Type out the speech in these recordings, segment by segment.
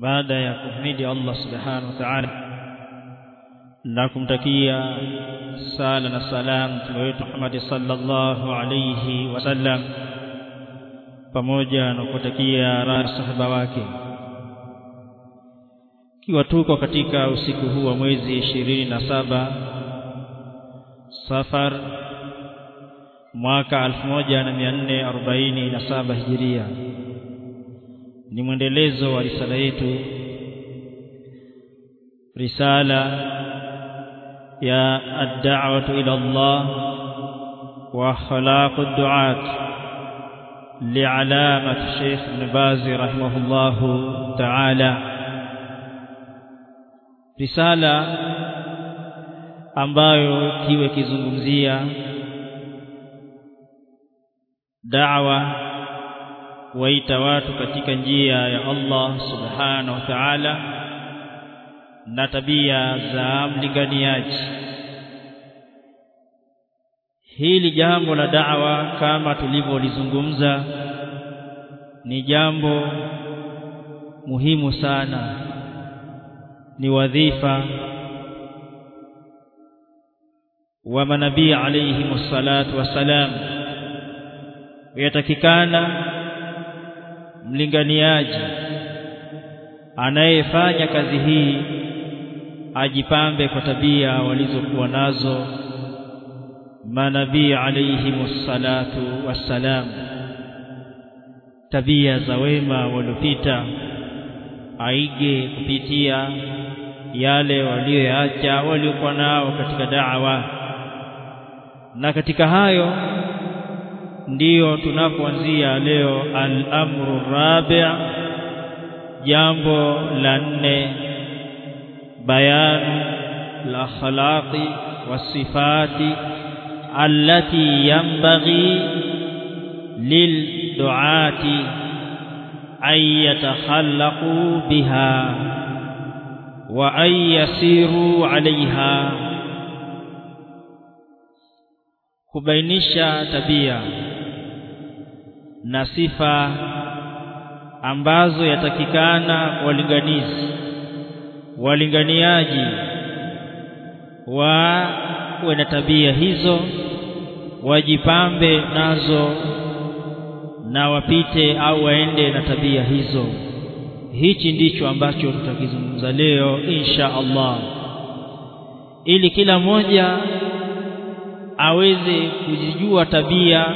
baada ya kumhimidi Allah subhanahu wa ta'ala na kumtakia sala na salam mtume wetu Muhammad sallallahu alayhi wasallam pamoja na kutakia sahaba wake. Kiwa tuko katika usiku huu wa mwezi ishirini na saba Safar mwaka 1447 Hijiria ni mwendelezo wa risala yetu risala ya ad-da'watu ila Allah wa akhlaqu ad-du'at li'alamat Sheikh Ibn Baz rahimahullahu ta'ala risala ambayo kiwe kizungumzia da'wa waita watu katika njia ya Allah subhanahu wa ta'ala na tabia za mlinganiaji. Hili jambo la da'wa kama tulivyolizungumza ni jambo muhimu sana ni wadhifa wa manabii alayhi salatu wassalam. Yatakikana mlinganiaji anayefanya kazi hii ajipambe kwa tabia walizokuwa nazo manabii alayhi salatu wassalam. Tabia za wema waliopita aige kupitia yale walioyaacha waliokuwa nao katika da'wa. Na katika hayo ndiyo tunapoanzia leo al-amru rabi' jambo la nne bayan la khalaqi wasifati allati yanbaghi lilduati an yatakhallaqu biha wa an yasiru 'alayha kubainisha tabia na sifa ambazo yatakikana walinganizi walinganiaji wawe na tabia hizo wajipambe nazo na wapite au waende na tabia hizo. Hichi ndicho ambacho tutakizungumza leo insha Allah. Ili kila mmoja aweze kujijua tabia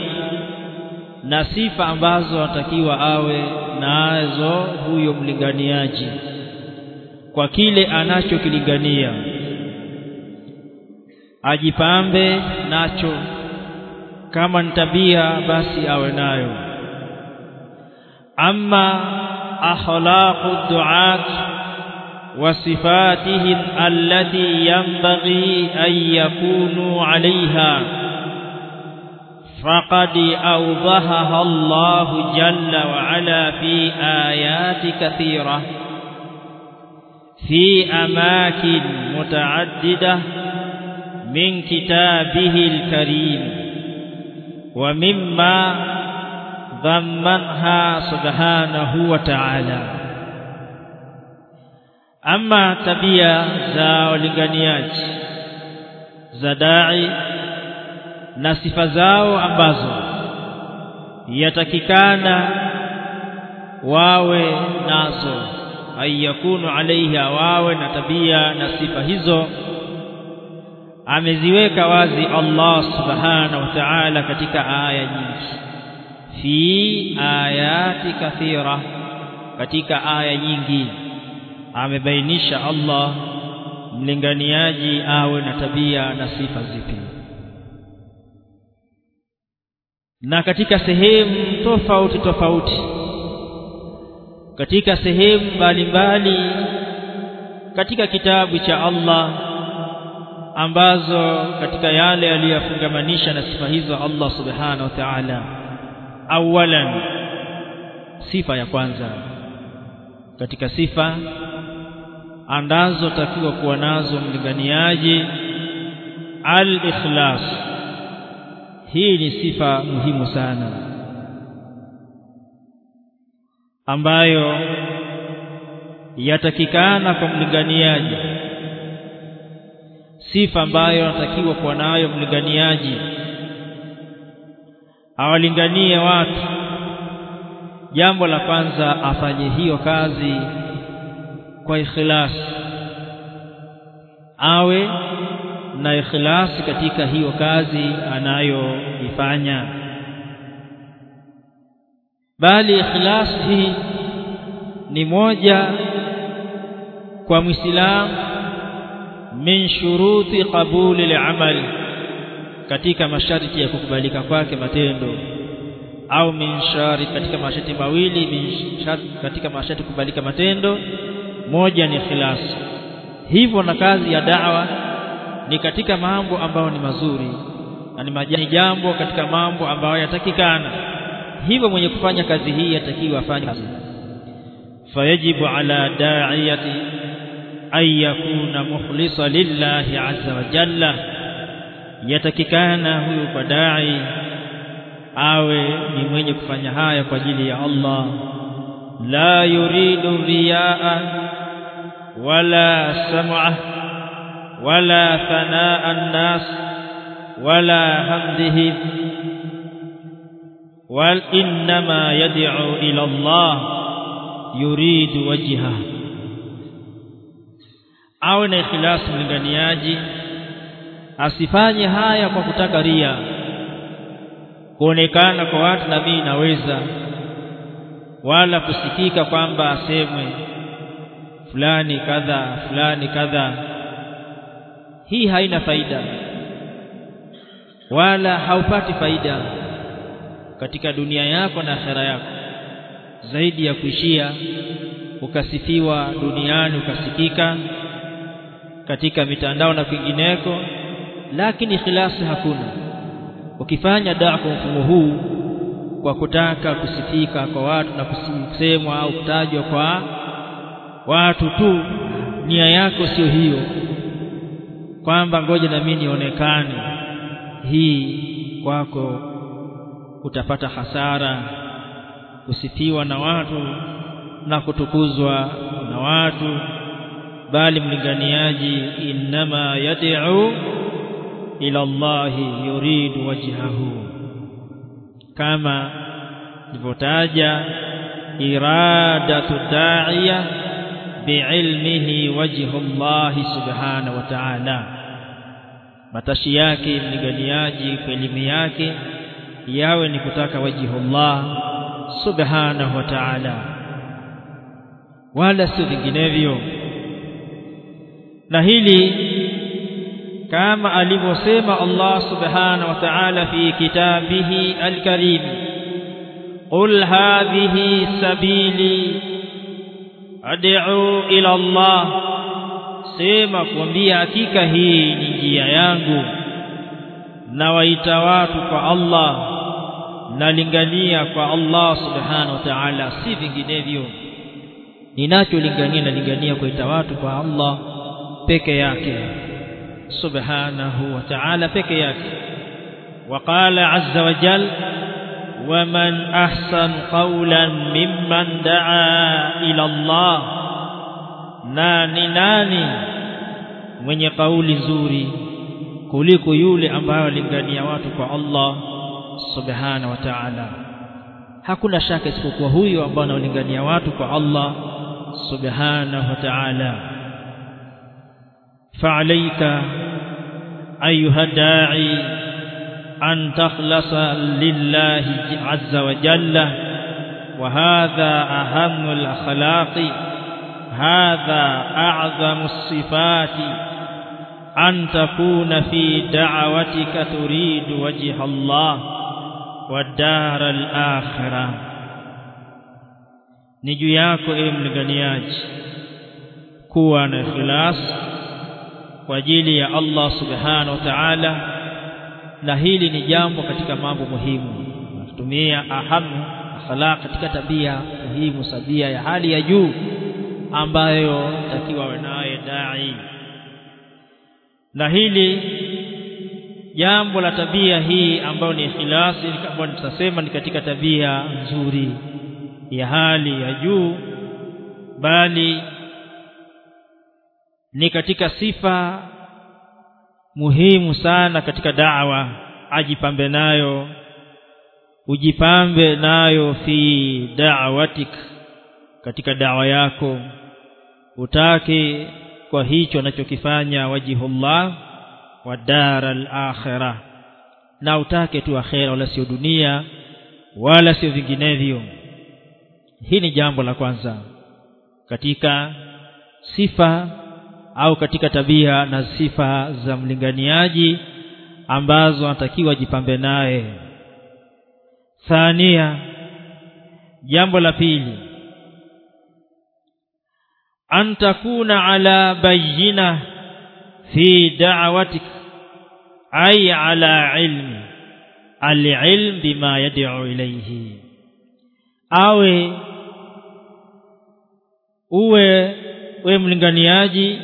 na sifa ambazo anatakiwa awe nazo huyo mlinganiaji kwa kile anachokilingania ajipambe nacho kama ni tabia basi awe nayo. Amma akhlaqu du'at wa sifatihim allati yanbaghi an yakunu 'alayha فقد أوضحها الله جل وعلا في آيات كثيرة في أماكن متعددة من كتابه الكريم ومما ضمنها سبحانه وتعالى. أما تبيا za dai na sifa zao ambazo yatakikana wawe nazo. Ayakunu alaiha wawe na tabia na sifa hizo. Ameziweka wazi Allah subhanahu wa ta'ala katika aya nyingi. Fi ayati kathira katika aya nyingi. Amebainisha Allah mlinganiaji awe na tabia na sifa zipi na katika sehemu tofauti tofauti katika sehemu mbalimbali katika kitabu cha Allah ambazo katika yale aliyofungamanisha na sifa hizo Allah subhanahu wa ta'ala. Awalan sifa ya kwanza katika sifa andazo takiwa kuwa nazo mlinganiaji al-ikhlas hii ni sifa muhimu sana. Ambayo yatakikana kwa mlinganiaji. Sifa ambayo anatakiwa kuwa nayo mlinganiaji. Awalinganie watu. Jambo la kwanza afanye hiyo kazi kwa ikhlasi awe na ikhlasi katika hiyo kazi anayoifanya. Bali ikhlasi hii ni moja kwa muislam min shuruti qabuli al-amal katika masharti ya kukubalika kwake matendo au min shari katika masharti mawili min shari katika masharti kukubalika matendo moja ni ikhlas. Hivyo na kazi ya da'wa ni katika mambo ambayo ni mazuri na ni jambo katika mambo ambayo yatakikana hivyo mwenye kufanya kazi hii yatakiwa afanye kazi. Fayajibu ala da'iyati an yakuna mukhlisa lillahi azza wa jalla. Yatakikana huyu kwa dai awe ni mwenye kufanya haya kwa ajili ya Allah. La yuridu riyaa wala sam'a wala ثناء الناس ولا wala وإنما يدعو إلى الله يريد وجهه. Awe na ikhlasi mlinganiaji asifanye haya kwa kutaka ria. Kuonekana kwa watu na naweza wala kusikika kwamba asemwe fulani kadha fulani kadha hii haina faida. Wala haupati faida katika dunia yako na akhera yako. Zaidi ya kuishia ukasifiwa duniani ukasikika katika mitandao na kwingineko lakini khilasi hakuna. Ukifanya daa kwa mfumo huu kwa kutaka kusifika kwa watu na kusemwa au kutajwa kwa watu tu nia yako sio hiyo kwamba ngoja na mimi nionekane. Hii kwako utapata hasara. Kusifiwa na watu na kutukuzwa na watu bali mlinganiaji inma yad'u ila Allah yuridu wajhahu. Kama nilivyotaja iradatu da'iya wajhu Allah subhanahu wa ta'ala matashi yake mlinganiaji kwa elimu yake yawe ni kutaka wajhu Allah subhanahu wa ta'ala wala si vinginevyo na hili kama alivyosema Allah subhanahu wa ta'ala fi kitabihi al-karim qul hadhihi sabili ad'u ila Allah sema kuambia hakika hii ni njia yangu na waita watu kwa Allah nalingania kwa Allah subhanahu wa ta'ala si vinginevyo ninacholingania nalingania kuita watu kwa Allah peke yake subhanahu wa ta'ala peke yake وقال عز وجل ومن أحسن قولا ممن دعا إلى الله. ناني ناني. من يقول زوري كلك يولي أمبار لنقانياتك الله سبحانه وتعالى حكنا شاكس فكوهوي وأمبار لنقانياتك الله سبحانه وتعالى فعليك أيها الداعي أن تخلص لله عز وجل. وهذا أهم الأخلاق. هذا أعظم الصفات. أن تكون في دعوتك تريد وجه الله والدار الآخرة. نجو yako e mlinganiaji kuwa na ikhlas kwa ajili ya Allah subhanahu wa ta'ala na hili ni jambo katika mambo muhimu. Tumia ahamu akhlaq katika tabia muhimu sabia ya hali ya juu ambayo takiwa naye dai. Na hili jambo la tabia hii ambayo ni ikhlasi kama tutasema ni katika tabia nzuri ya hali ya juu bali ni katika sifa muhimu sana katika da'wa. Ajipambe nayo ujipambe nayo fi da'watik katika dawa yako. Utake kwa hicho anachokifanya wajihullah wa daral akhirah. Na utake tu akhera wala sio dunia wala sio vinginevyo. Hii ni jambo la kwanza katika sifa au katika tabia na sifa za mlinganiaji ambazo anatakiwa jipambe naye. Thania jambo la pili. An takuna ala bayyina fi da'watik ay ala ilmi alilm bima yad'u ilayhi. Awe uwe we mlinganiaji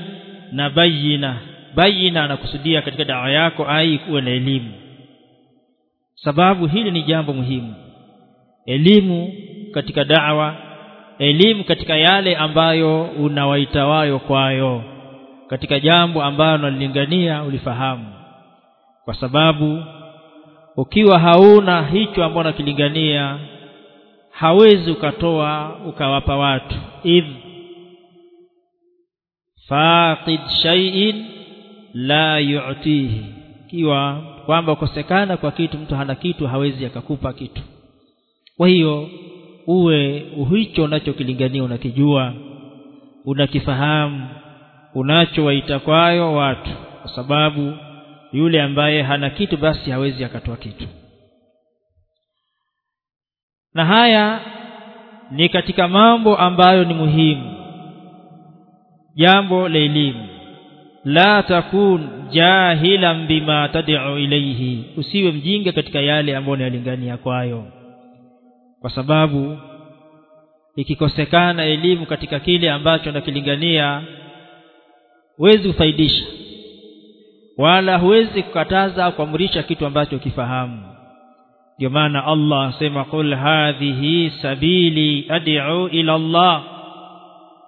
na bayina bayina anakusudia katika dawa yako ai kuwe na elimu. Sababu hili ni jambo muhimu. Elimu katika dawa elimu katika yale ambayo unawaita wayo kwayo katika jambo ambalo unalingania ulifahamu. Kwa sababu ukiwa hauna hicho ambacho unakilingania hawezi ukatoa ukawapa watu. Idh faqid shay'in la yu'tihi. Kiwa kwamba ukosekana kwa kitu mtu hana kitu hawezi akakupa kitu. Kwa hiyo uwe hicho unachokilingania unakijua unakifahamu unachowaita kwayo watu kwa sababu yule ambaye hana kitu basi hawezi akatoa kitu. Na haya ni katika mambo ambayo ni muhimu jambo la elimu. La takun jahilan bima tad'u ilayhi. Usiwe mjinga katika yale ambayo unalingania kwayo. Kwa sababu ikikosekana elimu katika kile ambacho unakilingania huwezi kufaidisha. Wala huwezi kukataza au kuamrisha kitu ambacho ukifahamu. Ndio maana Allah asema qul hadhihi sabili ad'u ila Allah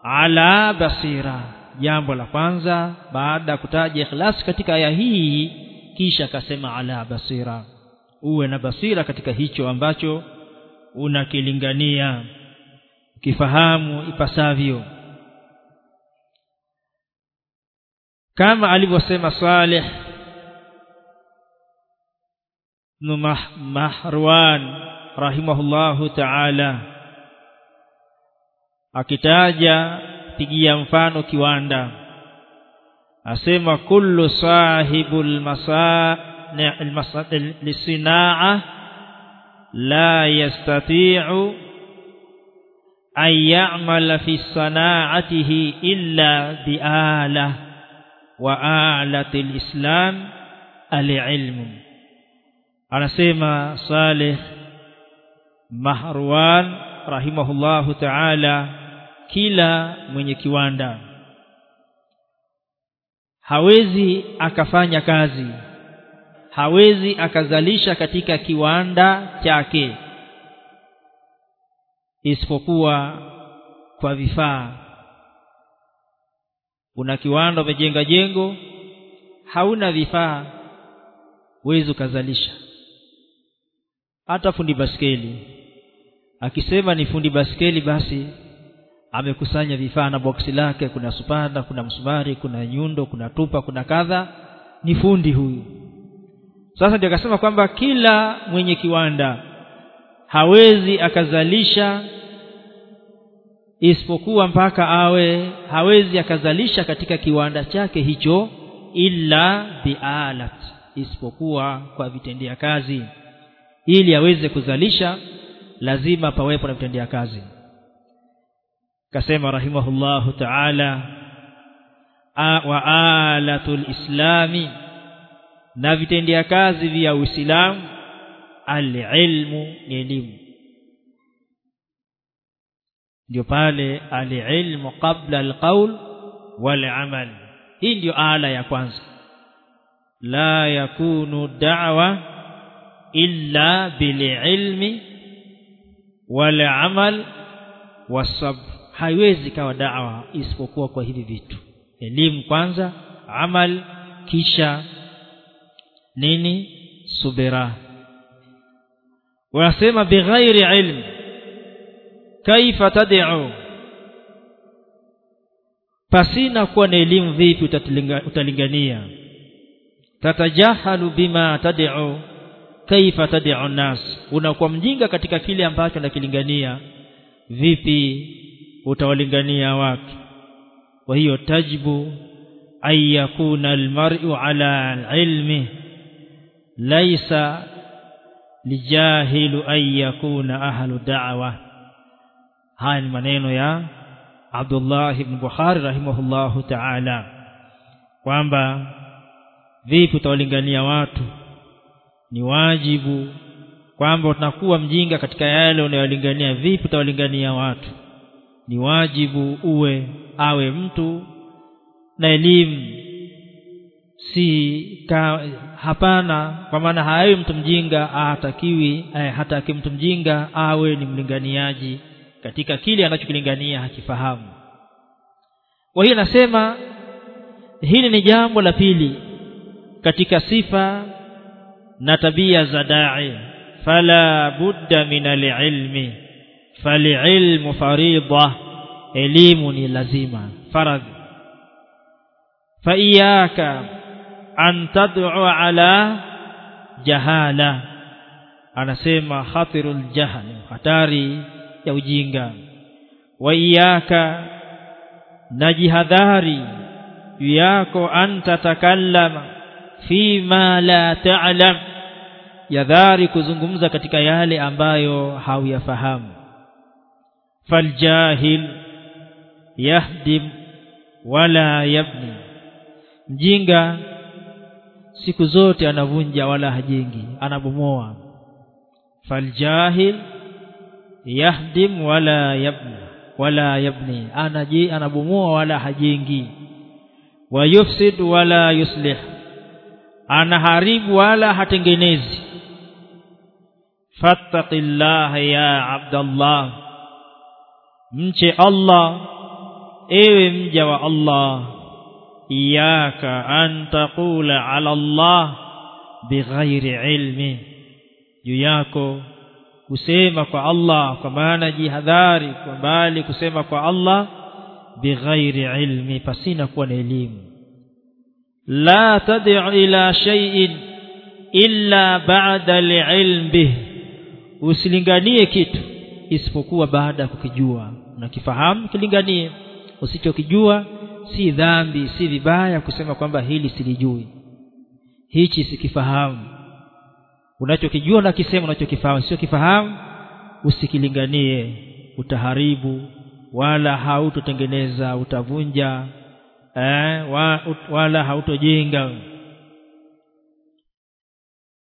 ala basira. Jambo la kwanza baada ya kutaja ikhlas katika aya hii kisha akasema ala basira. Uwe na basira katika hicho ambacho unakilingania kifahamu ipasavyo. Kama alivyosema Saleh ibn Mahruan rahimahullahu ta'ala akitaja pigia mfano kiwanda asema kullu sahibul masa lisinaa la yastati'u an fi sana'atihi illa bi'ala wa a'lati al-islam al-ilm anasema Saleh Mahruan rahimahullahu ta'ala kila mwenye kiwanda. Hawezi akafanya kazi. Hawezi akazalisha katika kiwanda chake. Isipokuwa kwa vifaa. Una kiwanda umejenga jengo hauna vifaa huwezi ukazalisha. Hata fundi baskeli akisema ni fundi baskeli basi amekusanya vifaa na boksi lake kuna supada kuna msumari kuna nyundo kuna tupa kuna kadha. Ni fundi huyu. Sasa ndio akasema kwamba kila mwenye kiwanda hawezi akazalisha isipokuwa mpaka awe hawezi akazalisha katika kiwanda chake hicho illa bialat isipokuwa kwa vitendea kazi. Ili aweze kuzalisha lazima pawepo na vitendea kazi kasema rahimahullahu ta'ala wa alatul islami na vitendea kazi vya uislamu alilmu ni elimu. Ndio pale alilmu qabla alqaul wal amal hii ndio ala ya kwanza. La yakunu da'wa illa bililmi wal amal wasabr haiwezi kawa da'wa isipokuwa kwa hivi vitu. Elimu kwanza amal kisha nini? Subira. Wanasema bighairi ilm kaifa tad'u? Pasina kuwa na elimu vipi utalingania? Tatajahalu bima tad'u kaifa tad'u nas unakuwa mjinga katika kile ambacho nakilingania vipi utawalingania wake. Kwa hiyo tajibu ay yakuna almar'u ala ilmi laysa lijahilu ay yakuna ahlu da'wa. Haya ni maneno ya Abdullah ibn Bukhari rahimahullahu ta'ala kwamba vipi utawalingania watu? Ni wajibu kwamba tunakuwa mjinga katika yale unayolingania vipi utawalingania watu ni wajibu uwe awe mtu. Na elimu si ka, hapana kwa maana hawi mtu mjinga hatakiwi eh, hataki mtu mjinga awe ni mlinganiaji katika kile anachokilingania hakifahamu. Kwa hiyo nasema hili ni jambo la pili katika sifa na tabia za dai fala budda min alilmi falilmu faridha elimu ni lazima. Faradhi fa iyaka an tad'u ala jahala. Anasema khatirul jahl hatari ya ujinga. Wa iyaka najihadhari yako anta fi fima la ta'lam. Yadhari kuzungumza katika yale ambayo hauyafahamu faljahil yahdim wala yabni. Mjinga siku zote anavunja wala hajengi anabomoa. Faljahil yahdim wala yabni. Wala yabni. Anaji anabomoa wala hajengi wayufsid wala yuslih. Anaharibu wala hatengenezi. Fattaqillaha ya abdallah mche Allah. Ewe mja wa Allah. Iyaka an taqula ala Allah bighairi ilmi. Juu yako kusema kwa Allah kwa maana jihadhari kwa mbali kusema kwa Allah bighairi ilmi pasina kuwa na elimu. La tad'u ila shay'in illa ba'da al-ilm bih usilinganie kitu isipokuwa baada ya kukijua unakifahamu kilinganie usichokijua si dhambi si vibaya kusema kwamba hili silijui. Hichi sikifahamu. Unachokijua unakisema unachokifahamu sio kifahamu usikilinganie. Utaharibu wala hautotengeneza utavunja eh, wa, ut, wala hautojenga.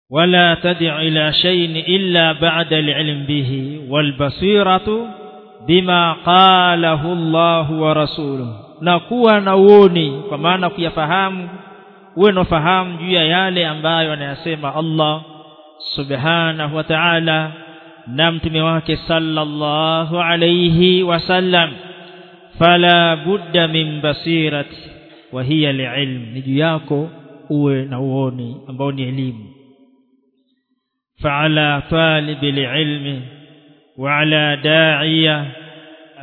Wala tad'i ila shay'in illa ba'da al-'ilm bihi wal basiratu والبصيرة بما قاله الله ورسوله na kuwa na uoni kwa maana kuyafahamu uwe na fahamu juu ya yale ambayo anayasema Allah subhanahu wa ta'ala na mtume wake sallallahu alayhi wasallam fala budda min basirati wa hiya liilm ni juu yako uwe na uoni ambao ni elimu فعلى طالب العلم وعلى داعية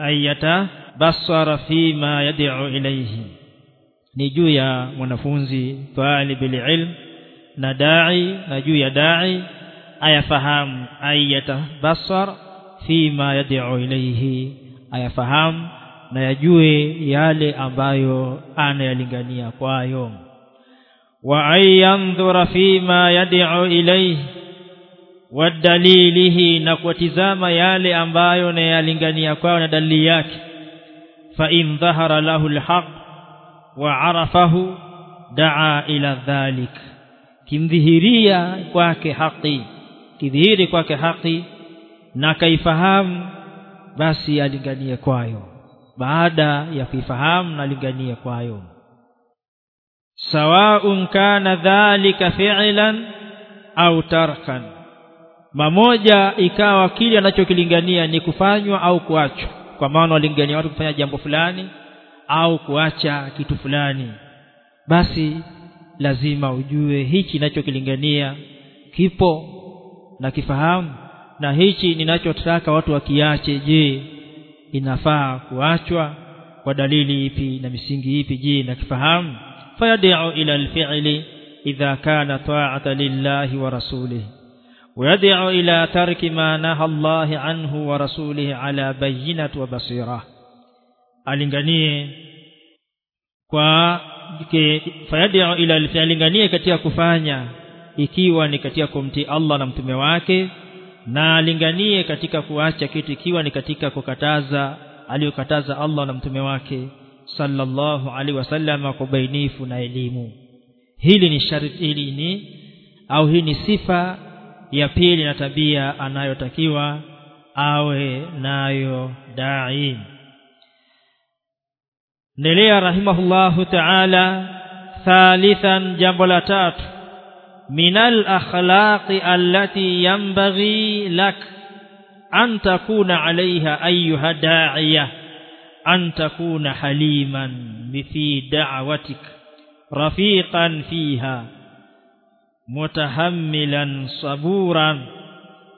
أن يتبصر فيما يدعو إليه. نجو يا منفونزي طالب العلم. نداعي نجو يا داعي. أيفهم أن يتبصر فيما يدعو إليه. أيفهم نجوه يالي أبايو أنا يلغني أقوى يوم وأن ينظر فيما يدعو إليه. Wadalilihi na kutizama yale ambayo nayalingania kwao na dalili yake fa in dhahara lahu alhaq wa arafahu daa ila dhalik kimdhihiria kwake haki kidhihiri kwake haki na kaifahamu basi alinganie kwayo baada ya kuifahamu na alinganie kwayo sawaun kana dhalika fi'lan au tarkan mamoja ikawa kile anachokilingania ni kufanywa au kuachwa. Kwa maana walingania watu kufanya jambo fulani au kuacha kitu fulani. Basi lazima ujue hichi ninachokilingania kipo na kifahamu. Na hichi ninachotaka watu wakiache je inafaa kuachwa? Kwa dalili ipi na misingi ipi? Je na kifahamu fayad'u ila alfi'li idha kana ta'ata lillahi wa rasulihi ويدعو إلى ترك ما نهى الله عنه ورسوله على بينة وبصيرة alinganie kwa fayad'u ila alinganie katika kufanya ikiwa ni katika kumtii Allah na mtume wake na alinganie katika kuacha kitu ikiwa ni katika kukataza aliyokataza Allah na mtume wake sallallahu alaihi wasallam kwa bainifu na elimu hili ni sharti hili ni au hii ni sifa ya pili na tabia anayotakiwa awe nayo dai ndelea rahimahullahu ta'ala thalithan jambo la tatu minal akhlaqi allati yanbaghi lak an takuna alaiha ayuha da'iya an takuna haliman fi da'watik rafiqan fiha متحملا صبورا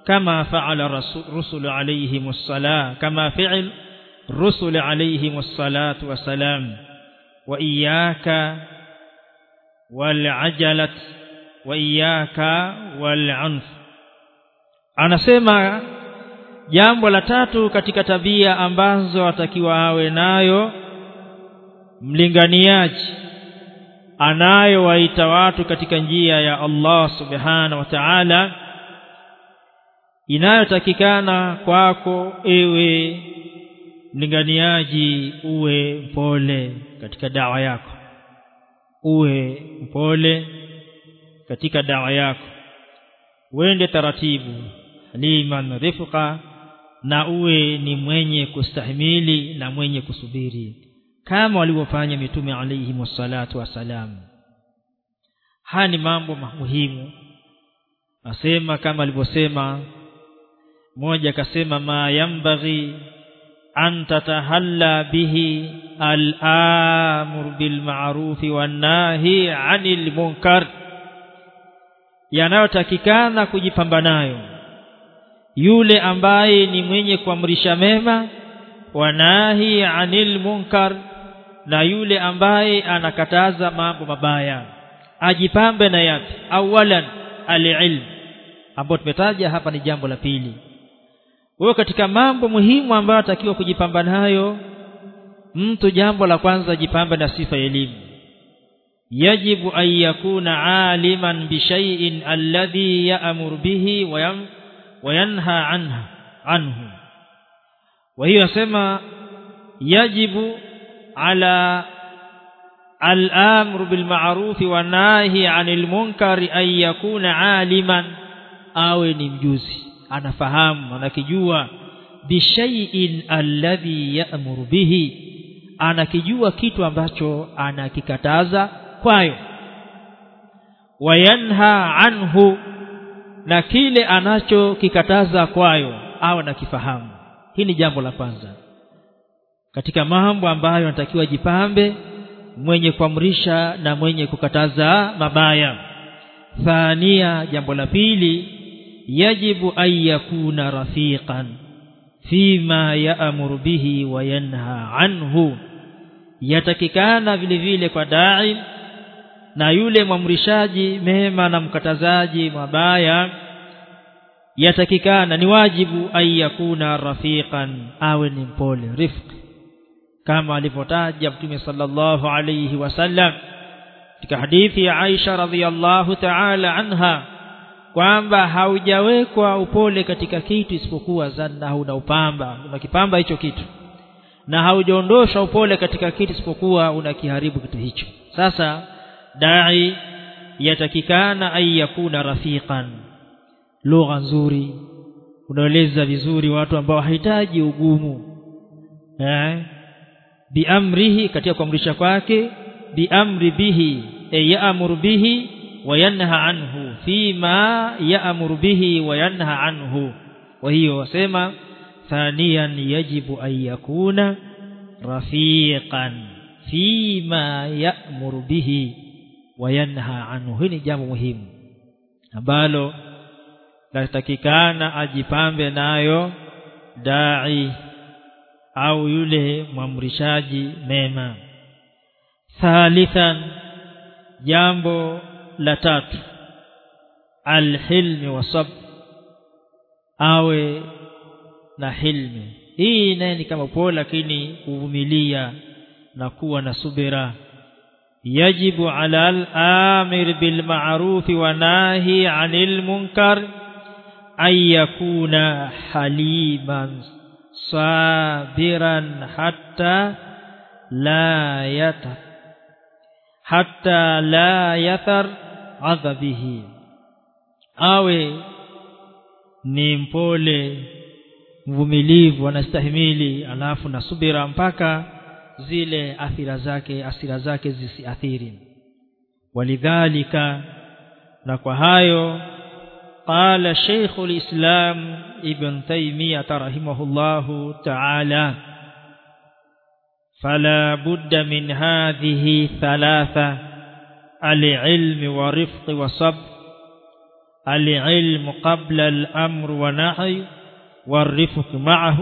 كما فعل الرسل عليهم الصلاة كما فعل الرسل عليهم الصلاة والسلام. وإياك والعجلة وإياك والعنف. Anasema jambo la tatu katika tabia ambazo atakiwa awe nayo mlinganiaji. Anayowaita watu katika njia ya Allah subhana wa ta'ala inayotakikana kwako ewe mlinganiaji uwe mpole katika dawa yako. Uwe mpole katika dawa yako. Uende taratibu liman rifqa na uwe ni mwenye kustahimili na mwenye kusubiri kama walivyofanya mitume alayhi wassalatu wassalam. Haya ni mambo muhimu. Asema kama alivyosema mmoja akasema ma yambaghi an tatahalla bihi al-amr bil ma'ruf wan nahi 'anil munkar. Yanayotakikana kujipamba nayo yule ambaye ni mwenye kuamrisha mema wanahi 'anil munkar na yule ambaye anakataza mambo mabaya. Ajipambe na yapi awalan alilm. Ambapo tumetaja hapa ni jambo la pili. Wewe katika mambo muhimu ambayo atakiwa kujipamba nayo mtu jambo la kwanza ajipambe na sifa ya elimu. Yajibu an yakuna aliman bishai'in alladhi ya'muru bihi wa yanha anha anhu. Wa hiyo nasema yajibu ala al-amru bil ma'ruf wa nahi 'anil munkari ay yakuna 'aliman. Awe ni mjuzi anafahamu anakijua. Bishaiin alladhi ya'muru bihi anakijua kitu ambacho anakikataza kwayo. Wa yanha anhu na kile anachokikataza kwayo au nakifahamu hii ni jambo la kwanza katika mambo ambayo anatakiwa jipambe mwenye kuamrisha na mwenye kukataza mabaya. Thania jambo la pili yajibu an yakuna rafiqan fima yaamuru bihi wa yanha anhu. Yatakikana vile vile kwa dai na yule mwamrishaji mema na mkatazaji mabaya. Yatakikana ni wajibu an yakuna rafiqan awe ni mpole rifqi kama alivyotaja mtume sallallahu alayhi wasallam katika hadithi ya Aisha radhiyallahu ta'ala anha kwamba haujawekwa upole katika kitu isipokuwa zanna una upamba unakipamba hicho kitu. Na haujaondosha upole katika kitu isipokuwa unakiharibu kitu hicho. Sasa dai yatakikana ay yakuna rafiqan. Lugha nzuri unaeleza vizuri watu ambao hahitaji ugumu. Eh biamrihi katika kuamrisha kwake biamri bihi e yaamuru bihi wa yanha anhu fima yaamuru bihi wa yanha anhu. Kwa hiyo wasema thaniyan yajibu an yakuna rafiqan fima yaamuru bihi wa yanha anhu. Hii ni jambo muhimu ambalo latakikana ajipambe nayo dai au yule mwamrishaji mema. Thalithan jambo la tatu. Alhilmi wasab awe na hilmi. Hii naye ni kama pole lakini kuvumilia na kuwa na subira. Yajibu ala al-amir bil ma'ruf wa nahi 'anil munkar ay yakuna haliman sabiran hatta la yata hatta la yathar adhabihi awe ni mpole mvumilivu anastahimili alafu na subira mpaka zile athira zake asira zake zisiathiri. Walidhalika na kwa hayo قال شيخ الإسلام ابن تيمية رحمه الله تعالى فلا بد من هذه ثلاثة العلم ورفق وصبر العلم قبل الأمر ونحي والرفق معه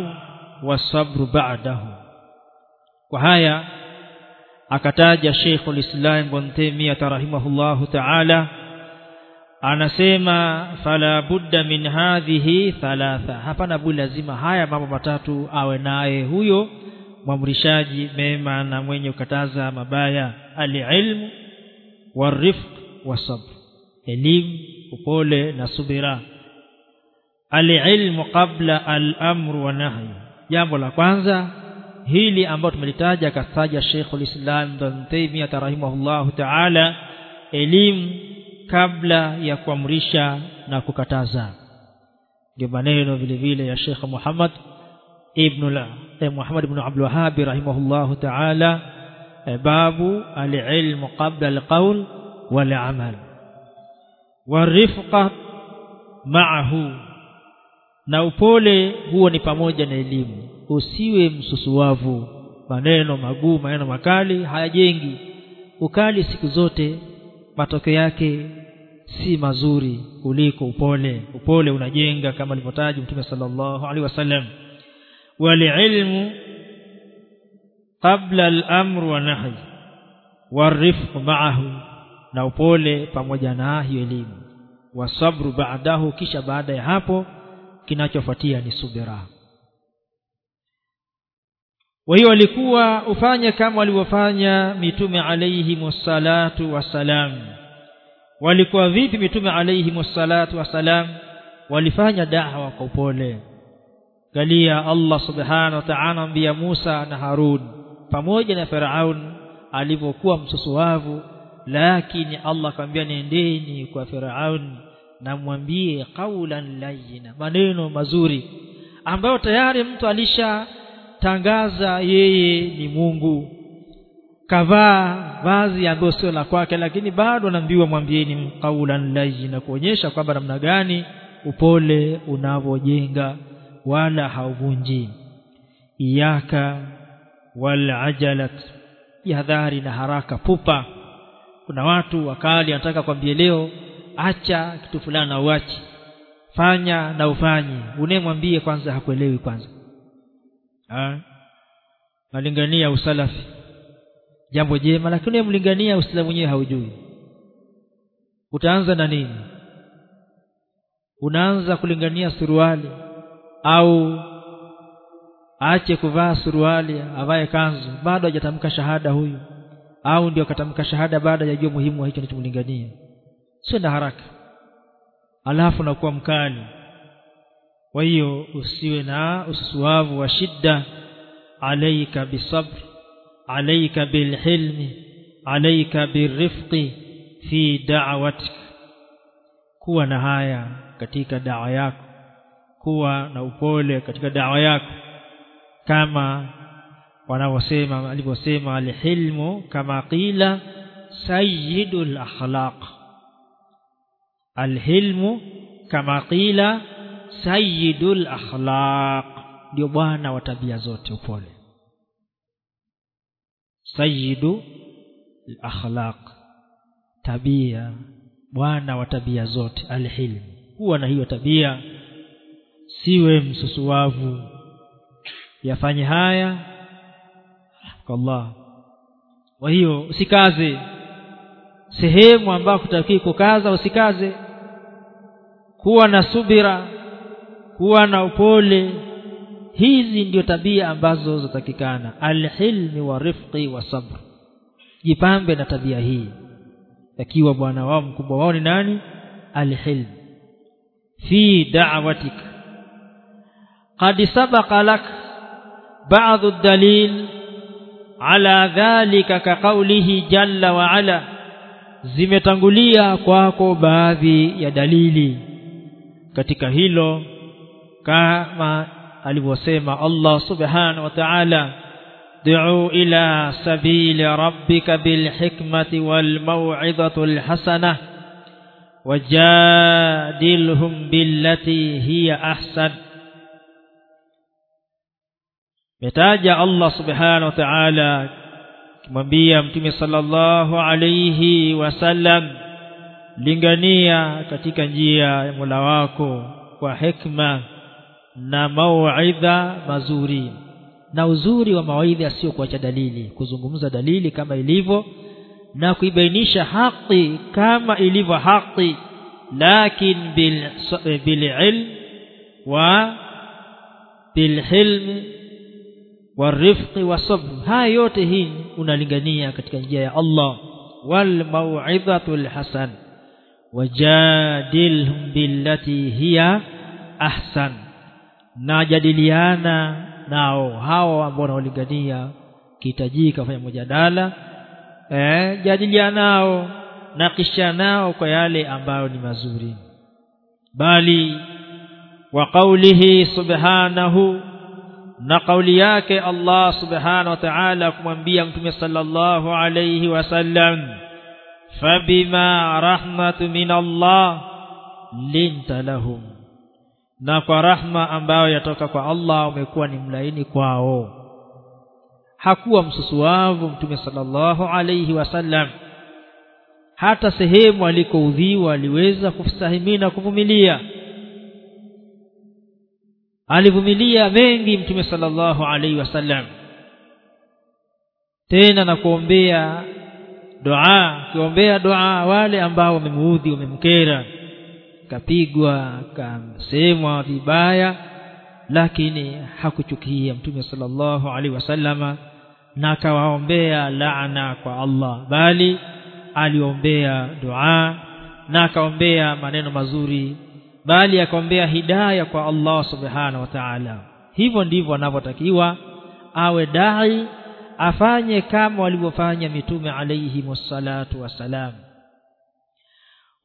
والصبر بعده. وهيا akataja Sheikh al-Islam Ibn Taymiyyah rahimahullahu ta'ala anasema fala budda min hadhihi thalatha. Hapana budi lazima haya mambo matatu awe naye huyo mwamrishaji mema na mwenye kukataza mabaya. Alilmu warifq wasabr elimu upole na subira. Alilmu qabla al-amr wa nahyi jambo la kwanza hili ambalo tumelitaja akataja Sheikhul Islam Ibn Taymiyyah rahimahullahu ta'ala elimu kabla ya kuamrisha na kukataza. Ndio maneno vile vile ya Sheikh Muhammad ibn la eh, Muhammad ibn Abdul Wahhab rahimahullahu ta'ala eh, babu al-ilm qabla al-qawl wal-amal. Warifqa ma'ahu. Na upole huo ni pamoja na elimu. Usiwe msusuwavu. Maneno magumu maneno makali hayajengi ukali siku zote matokeo yake si mazuri kuliko upole. Upole unajenga kama alivyotaja mtume sallallahu alaihi wasallam. Walilmu qabla al-amr wa nahy warifq ma'ahu na upole pamoja na hiyo elimu. Wasabru ba'dahu kisha baada ya hapo kinachofuatia ni subira kwa hiyo walikuwa ufanye kama walivyofanya mitume alayhi wassalatu wassalam. Walikuwa vipi mitume alayhi wassalatu wassalam? Walifanya da'wa kwa upole. Galia Allah subhanahu wa ta'ala ambia Musa na Harun pamoja na Firaun alivyokuwa msusuwavu lakini Allah akamwambia nendeni kwa Firaun na mwambie qaulan layyina maneno mazuri ambayo tayari mtu alisha tangaza yeye ni Mungu. Kavaa vazi ambayo sio la kwake lakini bado anaambiwa mwambieni qaulan layyina kuonyesha kwamba namna gani upole unavojenga wala hauvunji. Iyaka wal ajalat yadhari na haraka pupa. Kuna watu wakali anataka kwambie leo acha kitu fulani na uachi fanya na ufanye. Unemwambie kwanza hakuelewi kwanza ha? malingania usalafi. Jambo jema lakini mlingania uislamu wenyewe haujui. Utaanza na nini? Unaanza kulingania suruali au aache kuvaa suruali avae kanzu? Bado hajatamka shahada huyu. Au ndio akatamka shahada baada ya jua muhimu wa hicho anachomlingania? Sio na haraka. Alafu nakuwa mkali kwa hiyo usiwe na ususuavu wa shidda alaika bisabr alaika bilhilmi alaika birifqi fi da'watik kuwa na haya katika dawa yako kuwa na upole katika dawa yako kama wanavyosema alivyosema alhilmu kama qila sayyidul akhlaq alhilmu kama qila sayyidul akhlaq. Ndio bwana wa tabia zote upole. Sayyidu akhlaq tabia bwana wa tabia zote alhilmu huwa na hiyo tabia siwe msusuwavu. Yafanye haya Allah. Kwa hiyo usikaze. Sehemu ambayo kutakii kukaza usikaze. Kuwa na subira kuwa na upole. Hizi ndio tabia ambazo zatakikana. Alhilmi wa rifqi wa sabr. Jipambe na tabia hii. Akiwa bwana wao mkubwa wao ni nani? Alhilm. Fi da'watik. Qad sabaqa lak ba'd ad-dalil ala dhalika ka qawlihi jalla wa ala. Zimetangulia kwako baadhi ya dalili. Katika hilo kama alivyosema Allah subhanahu wa ta'ala du'u ila sabili rabbika bil hikmati wal maw'izati al hasanah wajadilhum billati hiya ahsan metaja Allah subhanahu wa ta'ala kimwambia mtume sallallahu alayhi wasallam lingania katika njia ya Mola wako kwa hikma na mauidha mazuri na uzuri wa mawaidha sio kuacha dalili kuzungumza dalili kama ilivyo na kuibainisha haki kama ilivyo haki lakin bil bil ilm wa bil hilm warifqi wasabr haya yote hii unalingania katika njia ya Allah wal mau'idhatul hasan wajadilhum billati hiya ahsan na jadiliana nao hao ambao wanaolingania kihitajika kufanya mjadala eh jadiliana nao na kisha nao kwa yale ambayo ni mazuri. Bali wa qawlihi subhanahu na kauli yake Allah subhanahu wa ta'ala kumwambia mtume sallallahu alayhi wasallam fabima rahmatu min Allah linta lahum na kwa rahma ambayo yatoka kwa Allah umekuwa ni mlaini kwao. Hakuwa msusuavu mtume sallallahu alayhi wasallam hata sehemu alikoudhiwa aliweza kustahimili na kuvumilia. Alivumilia mengi mtume sallallahu alaihi wasallam tena na kuombea dua kuombea dua wale ambao wamemuudhi wamemkera kapigwa kasemwa vibaya lakini hakuchukia mtume sallallahu alaihi wasallama na akawaombea laana kwa Allah bali aliombea dua na akaombea maneno mazuri bali akaombea hidaya kwa Allah subhanahu wa ta'ala. Hivyo ndivyo anavyotakiwa awe dai afanye kama walivyofanya mitume alayhi wassalatu wassalam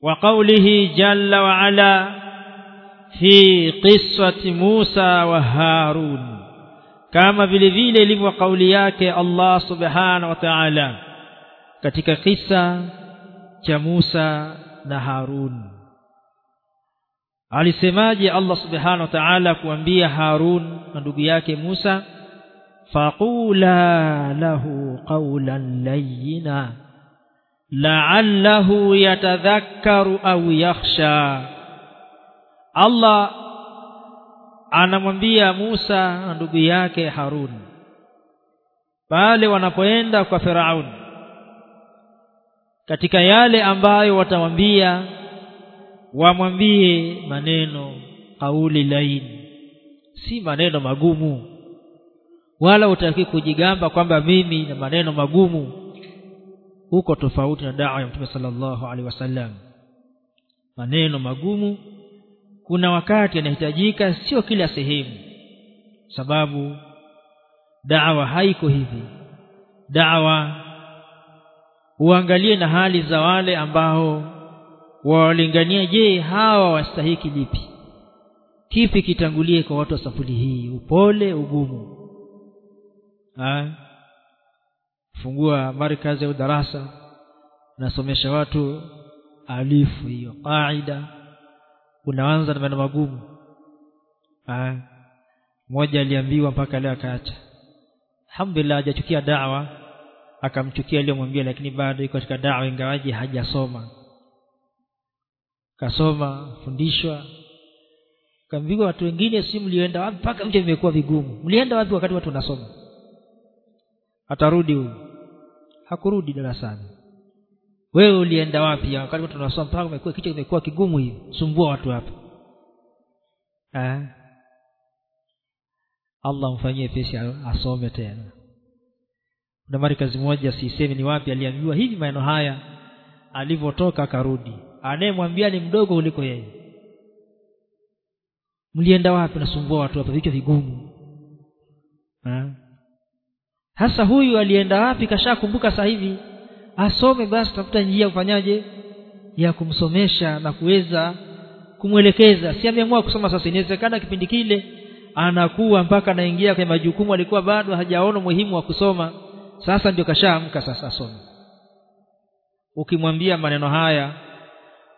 وقوله جل وعلا في قصة موسى وهارون. كما بالذين لفوا قولياك الله سبحانه وتعالى. كتك قصة كموسى نهارون علي سماج الله سبحانه وتعالى كوانبيا هارون من ندقياك موسى. فقولا له قولا لينا. La'allahu yatadhakkaru au yakhsha. Allah anamwambia Musa na ndugu yake Harun pale wanapoenda kwa Firaun katika yale ambayo watamwambia wamwambie maneno kauli laini si maneno magumu. Wala utaki kujigamba kwamba mimi na maneno magumu huko tofauti na daa ya Mtume sallallahu alaihi wasallam. Maneno magumu kuna wakati yanahitajika sio kila sehemu. Sababu dawa haiko hivi. Dawa uangalie na hali za wale ambao wawalingania je hawa wastahiki lipi? Kipi kitangulie kwa watu wa safuli hii? Upole ugumu. Ha? Fungua markazi au darasa nasomesha watu alifu hiyo qaida. Unaanza na maneno magumu. Mmoja aliambiwa mpaka leo akaacha. Alhamdulillah hajachukia dawa. Akamchukia aliyomwambia lakini bado iko katika dawa ingawaji hajasoma. Kasoma fundishwa. Kaambiwa watu wengine si mlienda wapi? Mpaka vita vimekuwa vigumu. Mlienda wapi wakati watu wanasoma? Atarudi huyu hakurudi darasani. Wewe ulienda wapi? Wakati watu wanasoma mpaka umekuwa kichwa kimekuwa kigumu hivi. Sumbua watu hapa. Allah mfanyie pesi asome tena. Na marikazi moja siisemi ni wapi aliambiwa hivi maneno haya. Alivyotoka akarudi. Anayemwambia ni mdogo kuliko yeye. Mlienda wapi? Nasumbua watu hapa. Vichwa vigumu hasa huyu alienda wapi kashakumbuka sasa hivi? Asome basi tafuta njia kufanyaje ya kumsomesha na kuweza kumwelekeza. Si ameamua kusoma sasa inawezekana kipindi kile anakuwa mpaka anaingia kwenye majukumu alikuwa bado hajaona muhimu wa kusoma. Sasa ndio kashaamka sasa asome. Ukimwambia maneno haya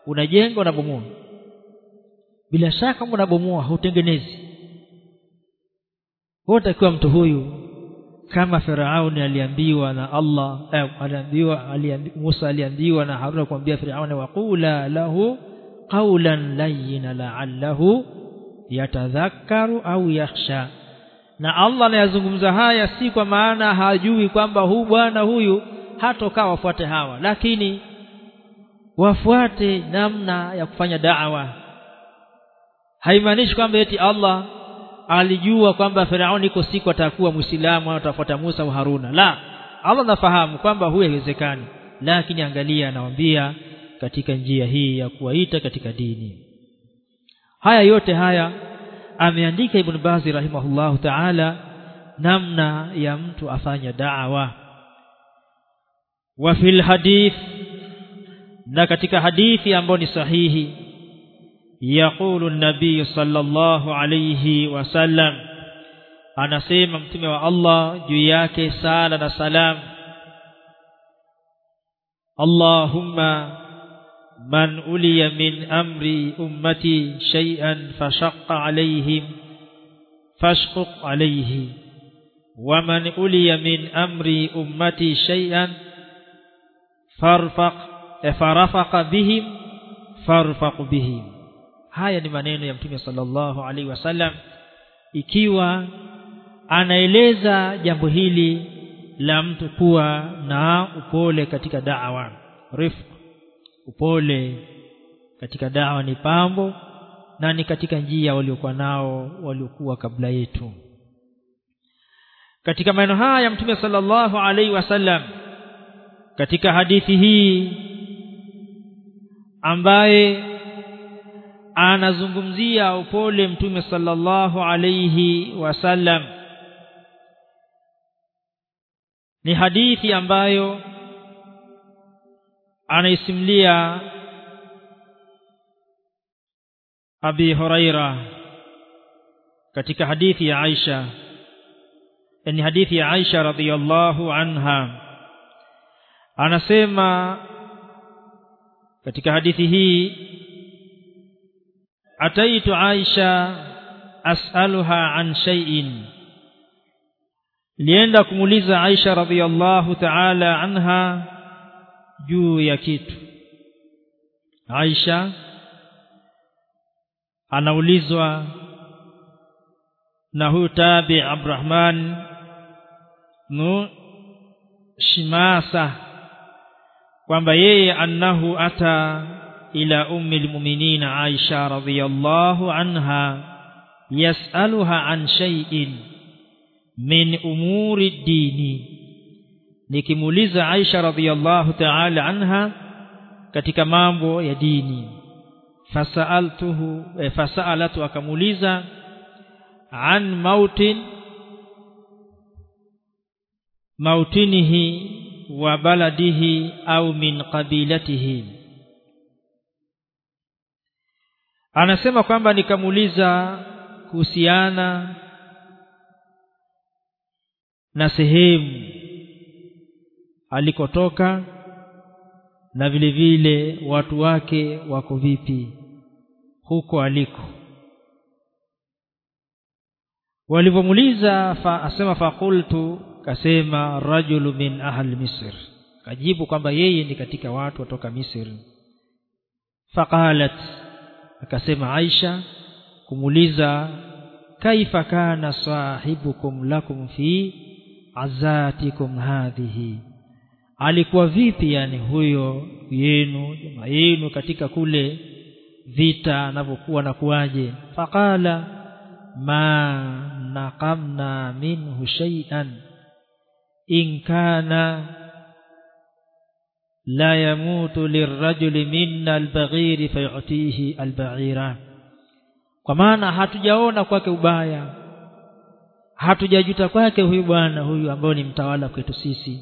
unajenga unabomoa. Bila shaka unabomoa hautengenezi utakiwa mtu huyu kama Firauni aliambiwa na Allah eh, aliambiwa aliambi, Musa aliambiwa na Haruna kumwambia Firauni waqula lahu qawlan layyin la'allahu yatadhakkaru au yakhsha. Na Allah anayazungumza haya si kwa maana hajui kwamba huu bwana huyu hatokaa wafuate hawa lakini wafuate namna ya kufanya da'wa. Haimaanishi kwamba eti Allah alijua kwamba Firauni iko siku atakuwa Muislamu atafuata Musa au Haruna. La Allah nafahamu kwamba huyo haiwezekani. Lakini angalia anawambia katika njia hii ya kuwaita katika dini. Haya yote haya ameandika Ibn Bazi rahimahullahu ta'ala namna ya mtu afanya da'wa. Wa fil hadith na katika hadithi ambayo ni sahihi يقول النبي صلى الله عليه وسلم anasema mtume wa Allah juu yake sala na salam Allahumma man uliya min amri ummati shay'an fashaqqa alayhim fashquq alayhi wa man uliya min amri ummati shay'an farfaq farafaqa bihim farfaq bihim haya ni maneno ya mtume sallallahu alaihi wasallam ikiwa anaeleza jambo hili la mtu kuwa na upole katika da'wa rifq. Upole katika da'wa ni pambo na ni katika njia waliokuwa nao waliokuwa kabla yetu. Katika maneno haya ya mtume sallallahu alaihi wasallam katika hadithi hii ambaye anazungumzia upole mtume sallallahu alayhi wasallam. Ni hadithi ambayo anaisimlia Abi Huraira katika hadithi ya Aisha. Ni hadithi ya Aisha radhiyallahu anha. Anasema katika hadithi hii ataitu Aisha as'aluha an shay'in. Lienda kumuuliza Aisha radhiyallahu ta'ala anha juu ya kitu. Aisha anaulizwa na huyu tabi Abdurrahman nu Shimasa kwamba yeye annahu ata ila ummi almu'minin Aisha radhiyallahu anha yas'aluha an shay'in min umuri dini nikimuuliza Aisha radhiyallahu ta'ala anha katika mambo ya dini. Fasaltuhu e, fasalatu akamuuliza an mautin mautinihi wa baladihi au min qabilatihi anasema kwamba nikamuuliza kuhusiana na sehemu alikotoka na vile vile watu wake wako vipi huko aliko. Walivyomuuliza fa asema faqultu kasema rajulu min ahli misr. Kajibu kwamba yeye ni katika watu watoka misri faqalat akasema aisha kumuuliza kaifa kana sahibukum lakum fi azatikum hadhihi? Alikuwa vipi yani huyo yenu jamaa yenu katika kule vita anavyokuwa na kuwaje? Faqala ma naqamna minhu shay'an in kana la yamutu للرجل minna albaghiri fayutihi alba'ira kwa maana hatujaona kwake ubaya. Hatujajuta kwake huyu bwana huyu ambao ni mtawala kwetu sisi.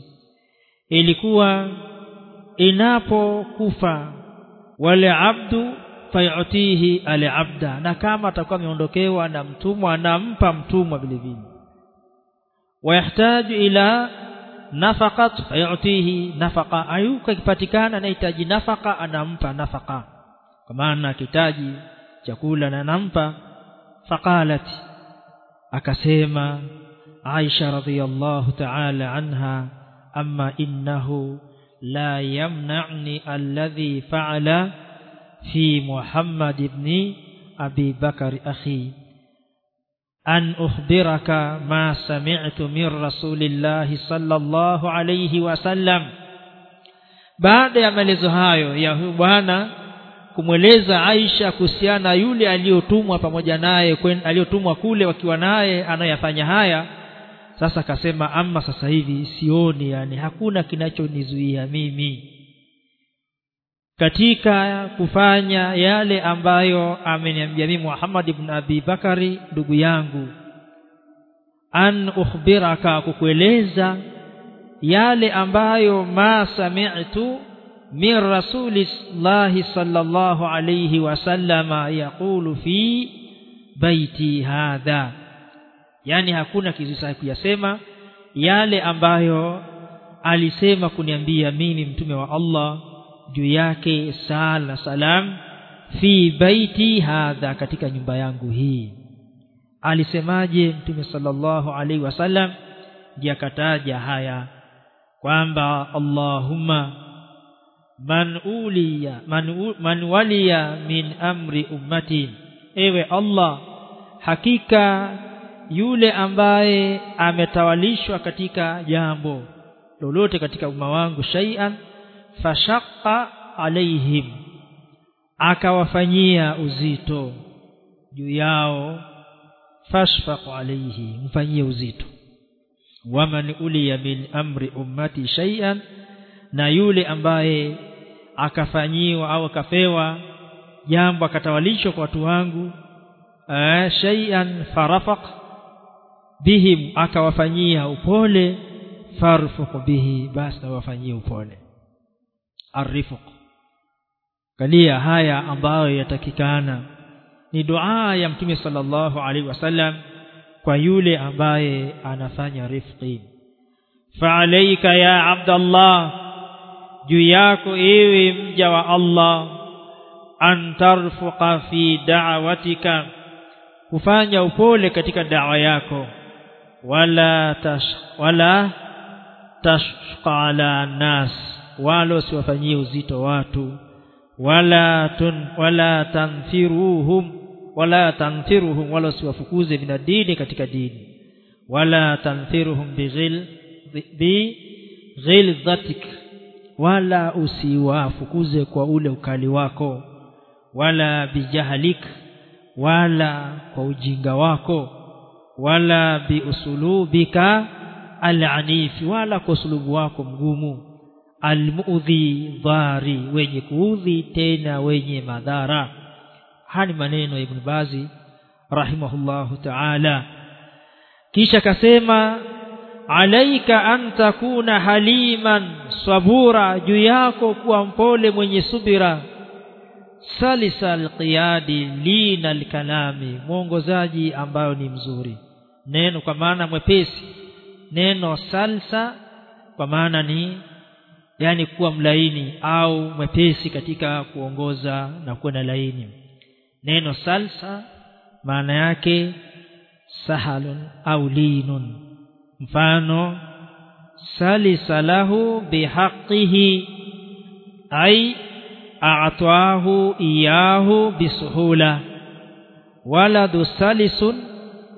Ilikuwa inapokufa wale abdu fayutihi ale abda na kama atakuwa ameondokewa na mtumwa anampa mtumwa vile vile. Wayahtaju ila nafaqat fayutihi nafaqa ayuka kipatikana anahitaji nafaka anampa nafaka kwa maana akihitaji chakula na anampa faqalat akasema Aisha radhiyallahu ta'ala anha amma innahu la yamna'ni alladhi fa'ala في محمد بن أبي بكر أخي an ukhbiraka ma sami'tu min rasulillahi sallallahu alayhi wasallam baada ya maelezo hayo ya bwana kumweleza Aisha kuhusiana yule aliyotumwa pamoja naye aliyotumwa kule wakiwa naye anayafanya haya sasa akasema ama sasa hivi sioni yani hakuna kinachonizuia mimi katika kufanya yale ambayo ameniambia mimi Muhammad ibn Abi Bakari ndugu yangu. An ukhbiraka kukueleza yale ambayo ma sami'tu min rasulillahi sallallahu alayhi wasallama yaqulu fi baiti hadha. Yani hakuna kizuisa kuyasema yale ambayo alisema kuniambia mimi mtume wa Allah juu yake sala salam fi baiti hadha katika nyumba yangu hii. Alisemaje mtume sallallahu alaihi wasallam? Ndiye akataja haya kwamba Allahumma man uliya man, man waliya min amri ummati ewe Allah hakika yule ambaye ametawalishwa katika jambo lolote katika umma wangu shay'an fashaqqa alaihim akawafanyia uzito juu yao fashfaq alaihi mfanyie uzito. Waman uliya min amri ummati shay'an na yule ambaye akafanyiwa au akapewa jambo akatawalishwa kwa watu wangu shay'an farafaq bihim akawafanyia upole farfuq bihi basi nawafanyie upole arifuq kalia haya ambayo yatakikana ni dua ya mtume sallallahu alaihi wasallam kwa yule ambaye anafanya rifqi. Fa'alayka ya abdallah juu yako ewe mja wa Allah an tarfuqa fi da'watika kufanya upole katika dawa yako. Wala tash, wala tashqa ala nas wala usiwafanyie uzito watu. Wala tun, wala tanfiruhum wala tanfiruhum wala usiwafukuze min dini katika dini. Wala tanfiruhum bighil bi ghilzatik wala usiwafukuze kwa ule ukali wako. Wala bijahalik wala kwa ujinga wako. Wala biusulubika alanifi wala kwa usulubu wako mgumu almuudhi dhari wenye kuudhi tena wenye madhara. Haya maneno ya Ibn Bazi rahimahullahu ta'ala. Kisha kasema alaika an takuna haliman sabura juu yako kuwa mpole mwenye subira. Salisa alqiyadi lina alkalami mwongozaji ambayo ni mzuri. Neno kwa maana mwepesi. Neno salsa kwa maana ni yani kuwa mlaini au mwepesi katika kuongoza na kuwa na laini. Neno salsa maana yake sahalun au linun. Mfano salisa lahu bihaqqihi ay a'tahu iyahu bisuhula. Waladu salisun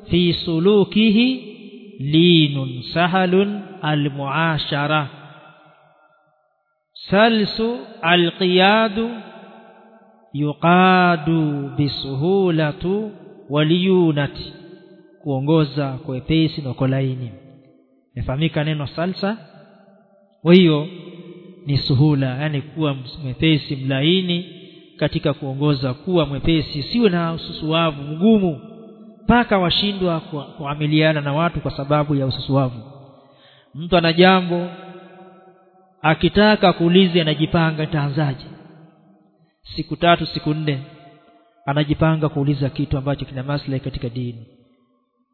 fi sulukihi linun sahalun almuashara salsu alqiyadu yuqadu bisuhulatu waliyunati. Kuongoza kwa wepesi na kwa laini. Inafahamika neno salsa kwa hiyo ni suhula yani kuwa mwepesi mlaini katika kuongoza kuwa mwepesi siwe na ususuavu mgumu mpaka washindwa kuamiliana na watu kwa sababu ya ususuavu mtu ana jambo akitaka kuulizi anajipanga taanzaje siku tatu siku nne anajipanga kuuliza kitu ambacho kina maslahi katika dini.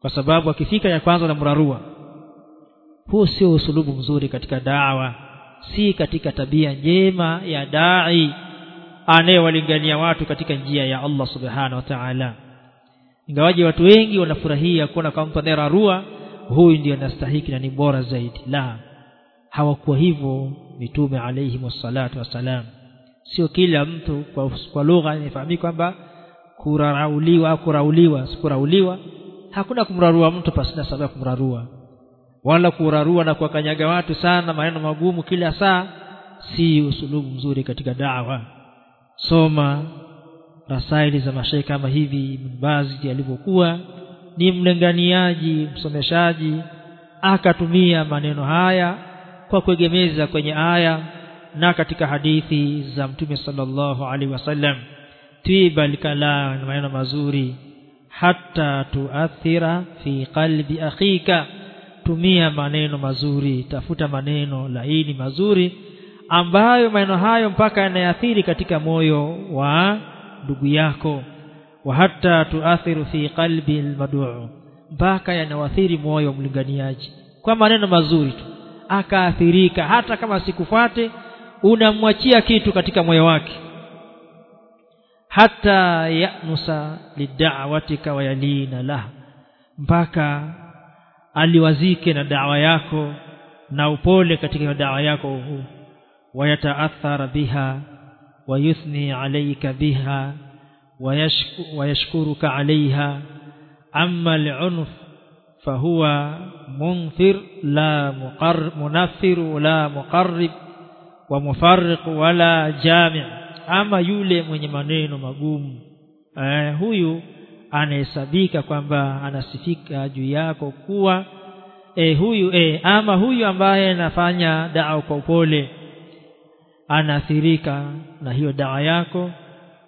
Kwa sababu akifika ya kwanza na mrarua huu sio usulubu mzuri katika dawa si katika tabia njema ya dai anayewalingania watu katika njia ya Allah subhanahu wa ta'ala. Ingawaje watu wengi wanafurahia kuona kama mtu anayerarua huyu ndiyo anastahiki na ni bora zaidi. La hawakuwa hivyo mitume alayhi wassalatu wassalam. Sio kila mtu kwa, kwa lugha inafahamika kwamba kurarauliwa kurauliwa sikurauliwa hakuna kumrarua mtu pasina sababu ya kumrarua. Wala kurarua na kuwakanyaga watu sana maneno magumu kila saa si usulubu mzuri katika dawa. Soma rasaili za mashaikh kama hivi mbazi Bazi alivyokuwa ni mlenganiaji msomeshaji akatumia maneno haya kwa kuegemeza kwenye aya na katika hadithi za mtume sallallahu alaihi wasallam. Tiba alkalam maneno mazuri hata tuathira fi qalbi akhika. Tumia maneno mazuri tafuta maneno laini mazuri ambayo maneno hayo mpaka yanayathiri katika moyo wa ndugu yako. Wa hata tuathiru fi qalbi almad'u mpaka yanawathiri moyo mlinganiaji. Kwa maneno mazuri tu akaathirika hata kama sikufuate unamwachia kitu katika moyo wake hata yanusa lida'watika wa yalina lah mpaka aliwazike na dawa yako na upole katika dawa yako huu wayataathara biha ويثني عليك بها ويشكرك عليها أما العنف فهو منفر لا مقرب منفر ولا مقرب ومفرق ولا جامع ama yule mwenye maneno magumu eh, huyu anahesabika kwamba anasifika juu yako kuwa eh, huyu eh, ama huyu ambaye anafanya dawa kwa upole anaathirika na hiyo dawa yako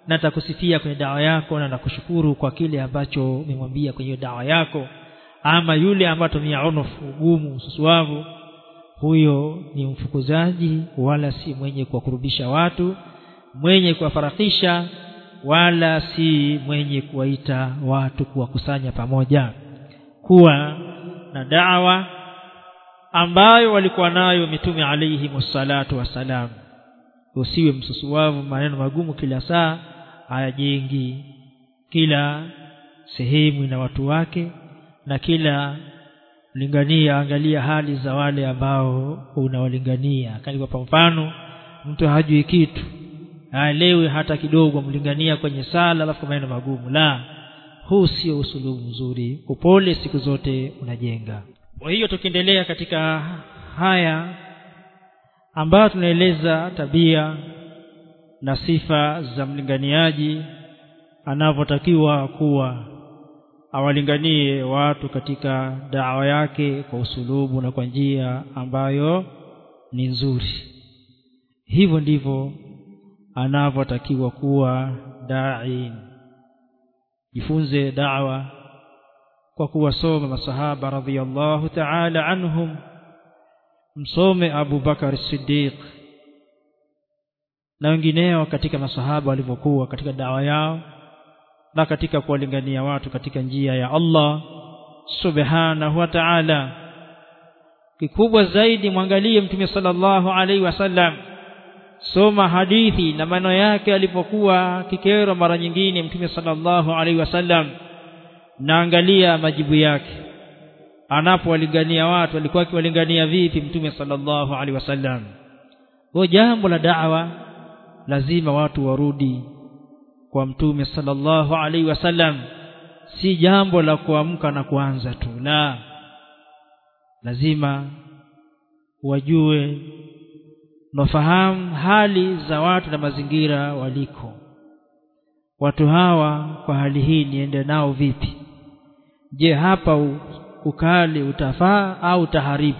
na atakusifia kwenye dawa yako na nakushukuru kwa kile ambacho umemwambia kwenye hiyo dawa yako ama yule ambaye tumia unufu ugumu ususuavu huyo ni mfukuzaji wala si mwenye kuwakurubisha watu mwenye kuwafarakisha wala si mwenye kuwaita watu kuwakusanya pamoja. Kuwa na dawa ambayo walikuwa nayo mitume alayhi wassalatu wassalam. Usiwe msusuwavu maneno magumu kila saa hayajengi kila sehemu ina watu wake na kila lingania angalia hali za wale ambao unawalingania. Kani kwa mfano mtu hajui kitu haelewi hata kidogo mlingania kwenye sala alafu maneno magumu. La huu sio usulubu mzuri. Upole siku zote unajenga. Kwa hiyo tukiendelea katika haya ambayo tunaeleza tabia na sifa za mlinganiaji anavyotakiwa kuwa awalinganie watu katika dawa yake kwa usulubu na kwa njia ambayo ni nzuri. Hivyo ndivyo anavyotakiwa kuwa dai. Jifunze dawa kwa kuwasoma masahaba radhiyallahu ta'ala anhum. Msome Abu Bakar Siddiq na wengineo katika masahaba walivyokuwa katika dawa yao na katika kuwalingania watu katika njia ya Allah subhanahu wa ta'ala. Kikubwa zaidi mwangalie mtume sallallahu alaihi wasallam. Soma hadithi na maneno yake alipokuwa kikero mara nyingine mtume sallallahu alaihi wasallam. Na angalia majibu yake. Anapowalingania watu alikuwa akiwalingania vipi mtume sallallahu alaihi wasallam? Kwa jambo la da'wa lazima watu warudi kwa mtume sallallahu alaihi wasallam si jambo la kuamka na kuanza tu la. Lazima wajue nafahamu hali za watu na mazingira waliko. Watu hawa kwa hali hii niende nao vipi? Je hapa ukali utafaa au utaharibu?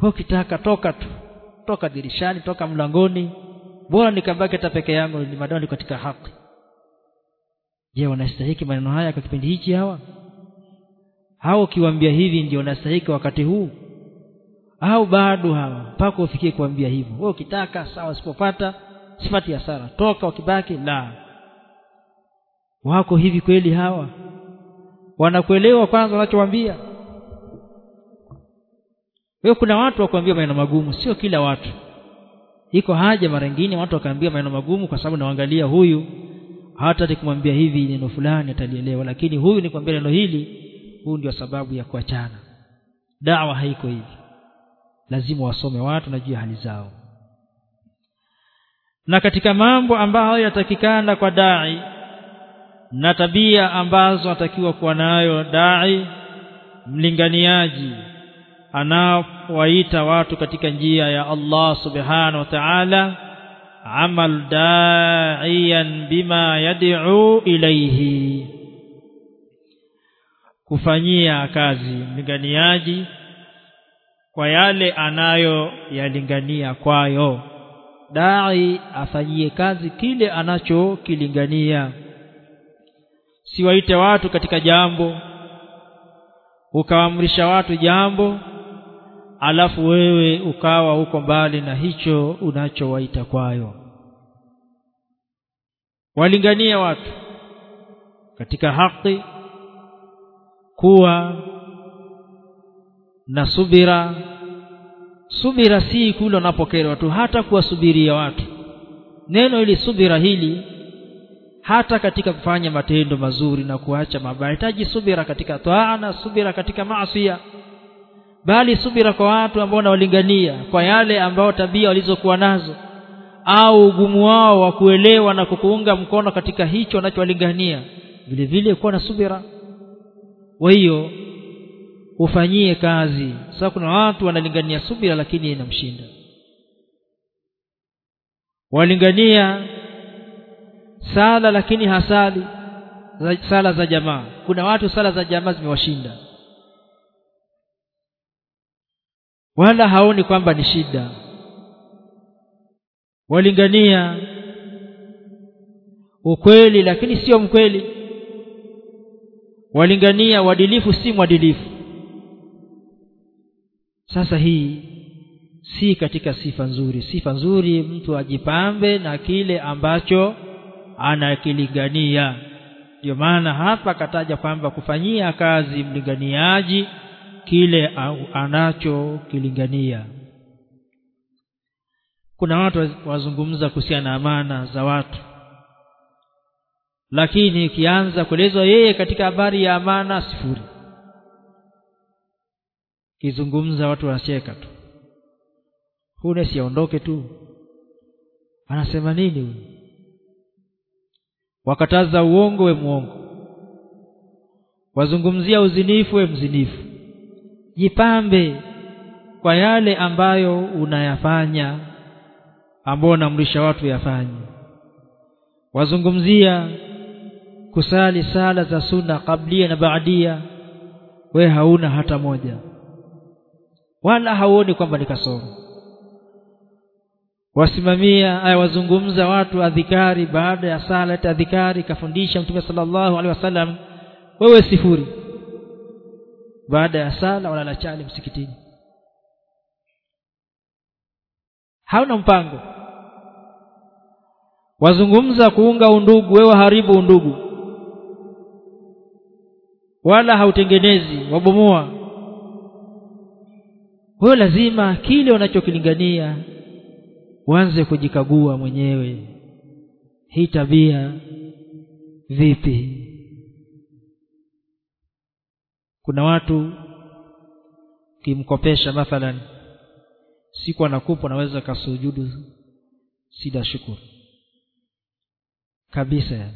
Kwa kitaka toka tu toka dirishani toka mlangoni. Bora nikabaki hata peke yangu ni madao katika haki. Je wanastahiki maneno haya kwa kipindi hichi hawa? Hao ukiwaambia hivi ndio wanastahiki wakati huu? Au bado hawa mpaka ufikie kuambia hivyo? Wewe ukitaka sawa usipopata sifati hasara. Toka wakibaki la. Wako hivi kweli hawa? Wanakuelewa kwanza wanachowaambia wewe kuna watu wakuambia maneno magumu sio kila watu. Iko haja mara nyingine watu wakaambia maneno magumu kwa sababu naangalia huyu hata nikumwambia hivi neno fulani atalielewa. Lakini huyu ni nikwambia neno hili huu ndio sababu ya kuachana. Dawa haiko hivi. Lazima wasome watu na juu hali zao. Na katika mambo ambayo yatakikana kwa dai na tabia ambazo atakiwa kuwa nayo dai mlinganiaji anawaita watu katika njia ya Allah subhanahu wa ta'ala amal da'iyan bima yad'u ilayhi. Kufanyia kazi mlinganiaji kwa yale anayo yalingania kwayo. Dai afanyie kazi kile anachokilingania. Siwaite watu katika jambo ukawaamrisha watu jambo alafu wewe ukawa uko mbali na hicho unachowaita kwayo. Walingania watu katika haki kuwa na subira. Subira si kule unapokelewa tu hata kuwasubiria watu. Neno ili subira hili hata katika kufanya matendo mazuri na kuacha mabaya hitaji subira katika taa na subira katika maasiya bali subira kwa watu ambao wanawalingania kwa yale ambao tabia walizokuwa nazo au ugumu wao wa kuelewa na kukuunga mkono katika hicho wanachowalingania vile vile kuwa na subira. Kwa hiyo ufanyie kazi. Sasa kuna watu wanalingania subira lakini inamshinda. Walingania sala lakini hasali sala za jamaa. Kuna watu sala za jamaa zimewashinda wala haoni kwamba ni shida. Walingania ukweli lakini sio mkweli. Walingania uadilifu si mwadilifu. Sasa hii si katika sifa nzuri. Sifa nzuri mtu ajipambe na kile ambacho anakilingania. Ndio maana hapa kataja kwamba kufanyia kazi mlinganiaji kile anachokilingania kuna watu wazungumza kuhusiana na amana za watu. Lakini ikianza kuelezwa yeye katika habari ya amana sifuri. Kizungumza watu wanacheka tu. Hune siondoke tu. Anasema nini huyu? Wakataza uongo we muongo wazungumzia uzinifu we mzinifu jipambe kwa yale ambayo unayafanya ambao unamrisha watu yafanye. Wazungumzia kusali sala za sunna kablia na baadia we hauna hata moja. Wala hauoni kwamba ni kasoro. Wasimamia aya wazungumza watu adhikari baada ya sala ta adhikari kafundisha mtume sallallahu alaihi wasallam wewe sifuri baada ya sala wala chali msikitini. Hauna mpango. Wazungumza kuunga undugu wewe haribu undugu. Wala hautengenezi wabomoa wewe lazima kile unachokilingania uanze kujikagua mwenyewe. Hii tabia vipi kuna watu kimkopesha mathalan siku anakupa naweza kasujudu sida shukuru. Kabisa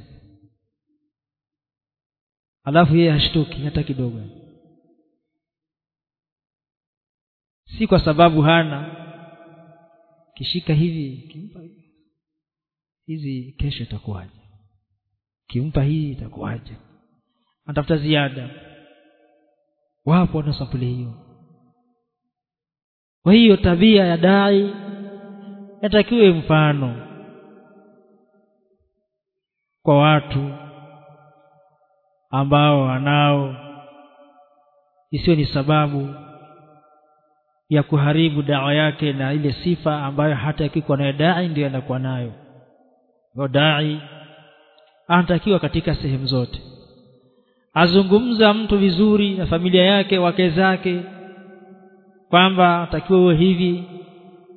alafu yeye hashtuki hata kidogo. Si kwa sababu hana kishika hivi kimpa hizi kesho itakuwaje? Kimpa hii itakuwaje? Anatafuta ziada wapo na sampuli hiyo. Kwa hiyo tabia ya dai yatakiwe mfano kwa watu ambao wanao isiyo ni sababu ya kuharibu dawa yake na ile sifa ambayo hata akikuwa nayo dai ndio anakuwa nayo. Kwa dai anatakiwa katika sehemu zote azungumza mtu vizuri na familia yake wake zake kwamba atakiwa uwe hivi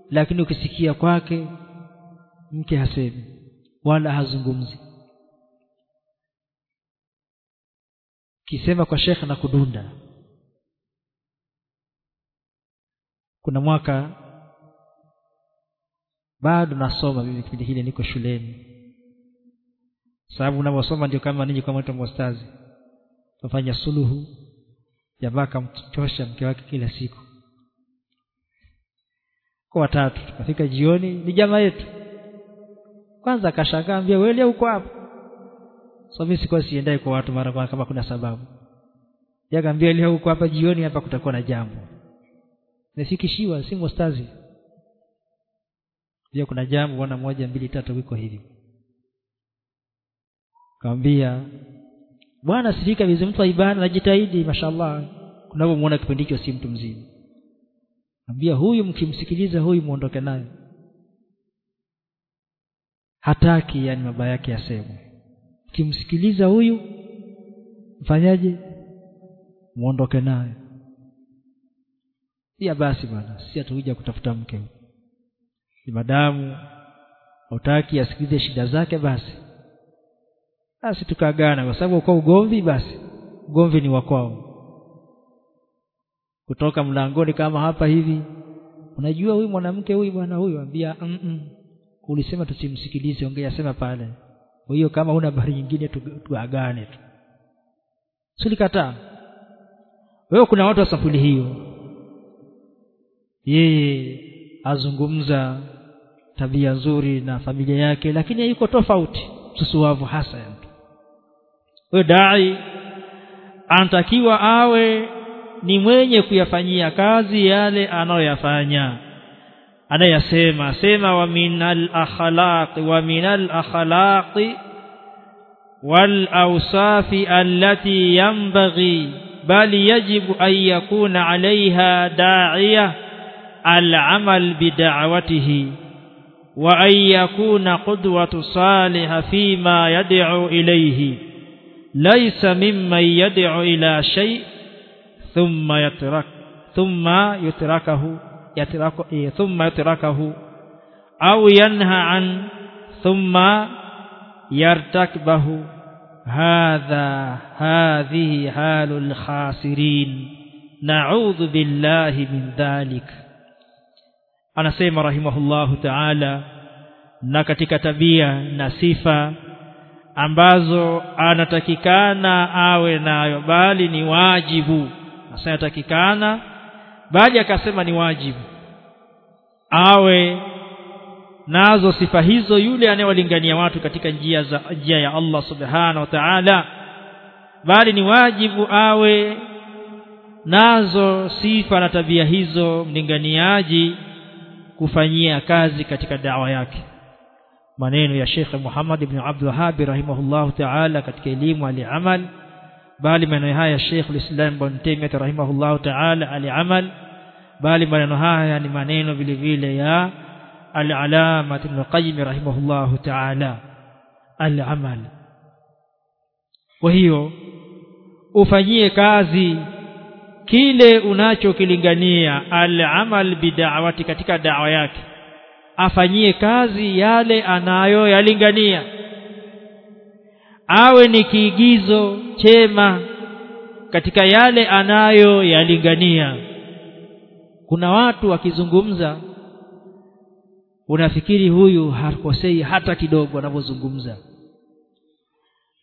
lakini ukisikia kwake mke hasemi wala hazungumzi. Kisema kwa shekhe na kudunda. Kuna mwaka bado nasoma mimi kipindi kile niko shuleni. Sababu unavyosoma ndio kama ninyi kama watu tufanya suluhu jamaa akamchosha mke wake kila siku. Kwa watatu tukafika jioni ni jamaa yetu. Kwanza akashangaa ambia wewe uko hapa so mimi sikuwa siendai kwa watu mara kama kuna sababu. Yakaambia leo uko hapa jioni hapa kutakuwa na jambo. Nisikishiwa si mostazi pia kuna jambo bwana moja mbili tatu wiko hivi. Kaambia bwana sirika vizi mtu wa ibada najitahidi mashallah. Kipindi hicho si mtu mzima. Ambia huyu mkimsikiliza huyu muondoke naye. Hataki yani mabaya yake yasemwe mkimsikiliza huyu mfanyaje? Muondoke naye. Pia basi bwana si atukuja kutafuta mke. Madamu hautaki asikilize shida zake basi basi tukaagana kwa sababu kwa ugomvi basi ugomvi ni wakwao kutoka mlangoni kama hapa hivi unajua huyu mwanamke huyu bwana huyu ambia mm -mm. ulisema tusimsikilize ongea sema pale. Kwa hiyo kama una habari nyingine tuagane tu. Sulikataa. Wewe kuna watu wa sampuli hiyo. Yeye azungumza tabia nzuri na familia yake lakini yuko tofauti msusuwavu hasa ya mtu huyo dai anatakiwa awe ni mwenye kuyafanyia kazi yale anayoyafanya anayasema sema wa minal akhlaq wa minal akhlaqi wal awsafi allati yanbaghi bal yajibu an yakuna alaiha da'iya العمل بدعوته وأن يكون قدوة صالحة فيما يدعو إليه ليس ممن يدعو إلى شيء ثم يترك ثم يتركه يترك ثم يتركه أو ينهى عن ثم يرتكبه هذا هذه حال الخاسرين نعوذ بالله من ذلك anasema rahimahullahu ta'ala na katika tabia na sifa ambazo anatakikana awe nayo bali ni wajibu. Asanatakikana bali akasema ni wajibu awe nazo sifa hizo yule anayewalingania watu katika njia za njia ya Allah subhanahu wa ta'ala. Bali ni wajibu awe nazo sifa na tabia hizo mlinganiaji kufanyia kazi katika dawa yake maneno ya Sheikh Muhammad ibn Abdul Wahhab rahimahullah ta'ala katika elimu aliamal bali maneno haya ya Sheikh al-Islam Ibn Taymiyyah rahimahullah ta'ala aliamal bali maneno haya ni maneno vile vile ya al-Alama Ibn Qayyim rahimahullah ta'ala al-amal kwa hiyo ufanyie kazi kile unachokilingania al-amal bid'awati katika dawa yake afanyie kazi yale anayoyalingania. Awe ni kiigizo chema katika yale anayoyalingania. Kuna watu wakizungumza unafikiri huyu hakosei hata kidogo anavyozungumza.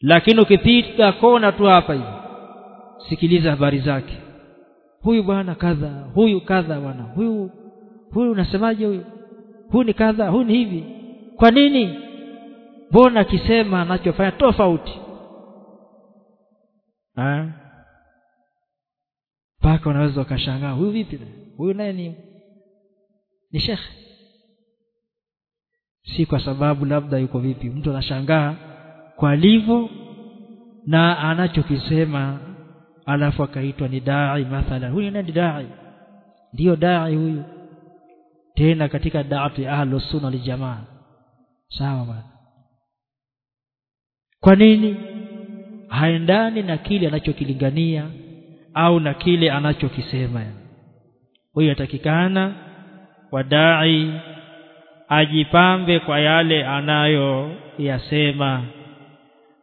Lakini ukipita kona tu hapa hivi sikiliza habari zake. Huyu bwana kadha huyu kadha bwana huyu huyu unasemaje huyu huyu ni kadha huyu ni hivi. Kwa nini? Mbona akisema anachofanya tofauti? Mpaka unaweza ukashangaa huyu vipi huyu naye ni ni shekhe. Si kwa sababu labda yuko vipi. Mtu anashangaa kwa alivyo na anachokisema alafu akaitwa ni dai mathalan. Huyu ni dai. Ndiyo dai huyu tena katika daatu ya ahlus sunna wal jamaa. Sawa bwana. Kwa nini? Haendani na kile anachokilingania au na kile anachokisema. Huyo atakikana wadai ajipambe kwa yale anayoyasema.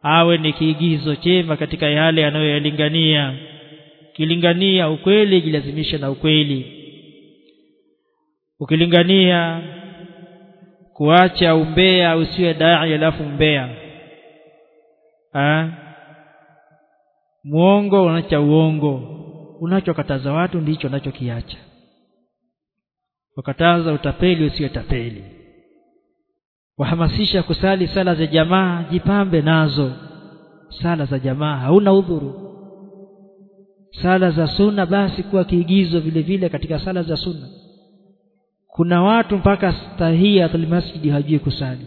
Awe ni kiigizo chema katika yale anayoyalingania. Kilingania ukweli jilazimisha na ukweli ukilingania kuacha umbea usiwe dai alafu umbea ha? muongo unacha uongo unachokataza watu ndicho unachokiacha. Wakataza utapeli usiwe tapeli. Wahamasisha kusali sala za jamaa jipambe nazo. Sala za jamaa hauna udhuru. Sala za sunna basi kuwa kiigizo vile vile katika sala za sunna kuna watu mpaka tahiyatul masjidi hajui kusali.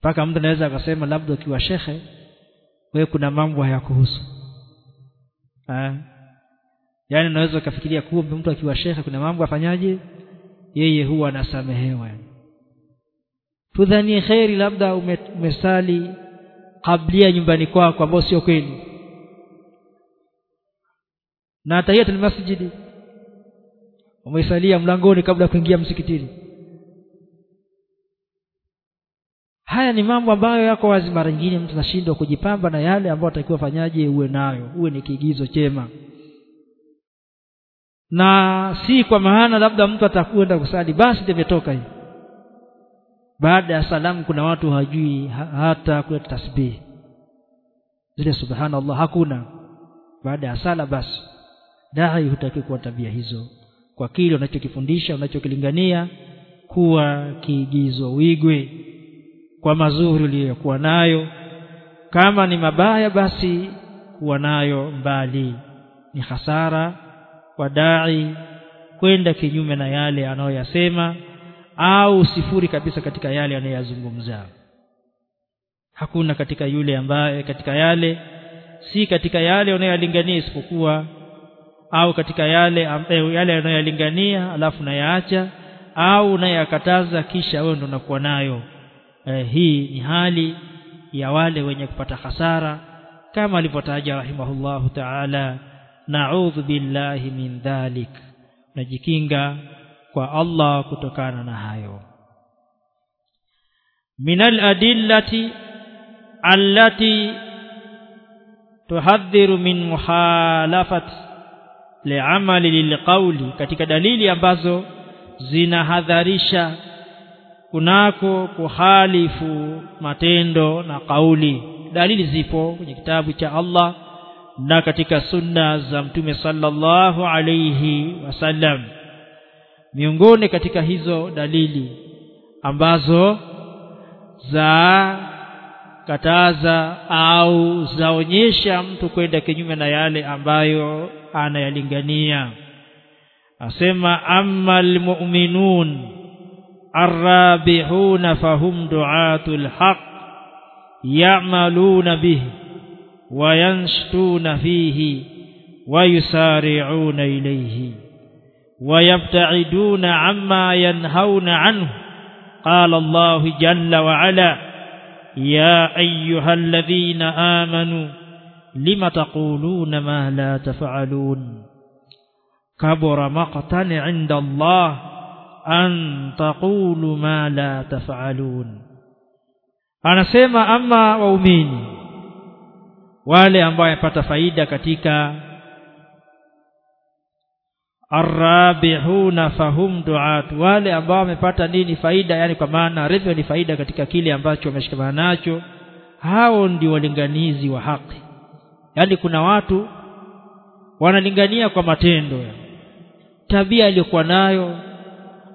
Mpaka mtu anaweza akasema labda ukiwa shekhe wewe kuna mambo hayakuhusu ha? yaani unaweza ukafikiria kumbe mtu akiwa shekhe kuna mambo afanyaje? Yeye huwa anasamehewa. Tudhanie kheri labda umesali kablia nyumbani kwako ambao sio kweli. Na tahiyatul masjidi umeisalia mlangoni kabla ya kuingia msikitini. Haya ni mambo ambayo yako wazi. Mara nyingine mtu anashindwa kujipamba na yale ambayo atakiwa fanyaje uwe nayo uwe ni kiigizo chema. Na si kwa maana labda mtu atakwenda kusali basi tevetoka hivi. Baada ya salamu kuna watu hawajui ha, hata kuleta tasbih. Zile subhanallah hakuna. Baada ya sala basi dai hutaki kuwa tabia hizo kwa kile unachokifundisha unachokilingania kuwa kiigizo wigwe kwa mazuri uliyokuwa nayo. Kama ni mabaya basi kuwa nayo mbali. Ni hasara kwa dai kwenda kinyume na yale anayoyasema au sifuri kabisa katika yale anayoyazungumza hakuna katika yule ambaye katika yale si katika yale unayoyalingania isipokuwa au katika yale ambayo yale yanayolingania alafu nayaacha au unayakataza kisha wewe ndo unakuwa nayo. Eh, hii ni hali ya wale wenye kupata hasara kama alivyotaja rahimahullahu ta'ala na'udhu billahi min dhalik. Najikinga kwa Allah kutokana na hayo. Minal adillati allati tuhadhiru min muhalafat li'amali lilqauli katika dalili ambazo zinahadharisha kunako kuhalifu matendo na kauli. Dalili zipo kwenye kitabu cha Allah na katika sunna za mtume sallallahu alayhi wasallam. Miongoni katika hizo dalili ambazo za kataza au zaonyesha mtu kwenda kinyume na yale ambayo anayalingania asema amma almu'minun arrabihuna fahum du'atul haqq ya'maluna bihi وينشطون فيه ويسارعون إليه ويبتعدون عما ينهون عنه قال الله جل وعلا يا أيها الذين آمنوا لم تقولون ما لا تفعلون؟ كبر مقتا عند الله أن تقولوا ما لا تفعلون. أنا سيما أما wale ambao wamepata faida katika arrabihuna fahum duat. Wale ambao wamepata nini faida yani kwa maana ridha ni faida katika kile ambacho wameshikamana nacho hao ndio walinganizi wa haki. Yani kuna watu wanalingania kwa matendo tabia aliyokuwa nayo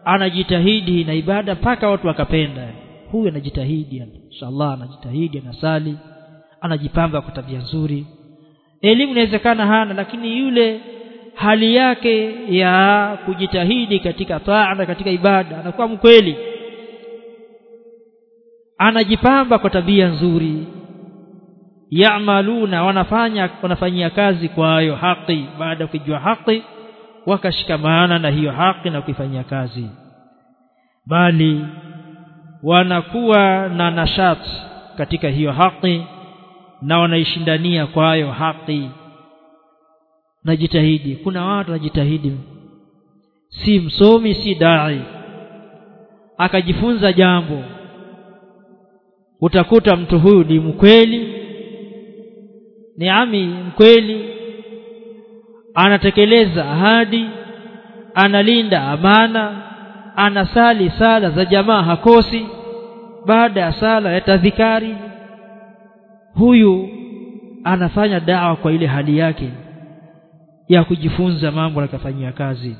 anajitahidi na ibada mpaka watu wakapenda. Huyu anajitahidi inshallah anajitahidi anasali anajipamba kwa tabia nzuri. Elimu inawezekana hana lakini yule hali yake ya kujitahidi katika taa na katika ibada. Anakuwa mkweli. Anajipamba kwa tabia nzuri. Yaamaluna wanafanya wanafanyia kazi kwayo haki. Baada ya kujua haki wakashikamana na hiyo haki na kuifanyia kazi. Bali wanakuwa na nashat katika hiyo haki na wanaishindania kwayo haki najitahidi. Kuna watu wanajitahidi. Si msomi si dai. Akajifunza jambo. Utakuta mtu huyu ni mkweli. Ni ami mkweli. Anatekeleza ahadi. Analinda amana. Anasali sala za jamaa hakosi. Baada ya sala ya tadhikari huyu anafanya dawa kwa ile hali yake ya kujifunza mambo na kazi.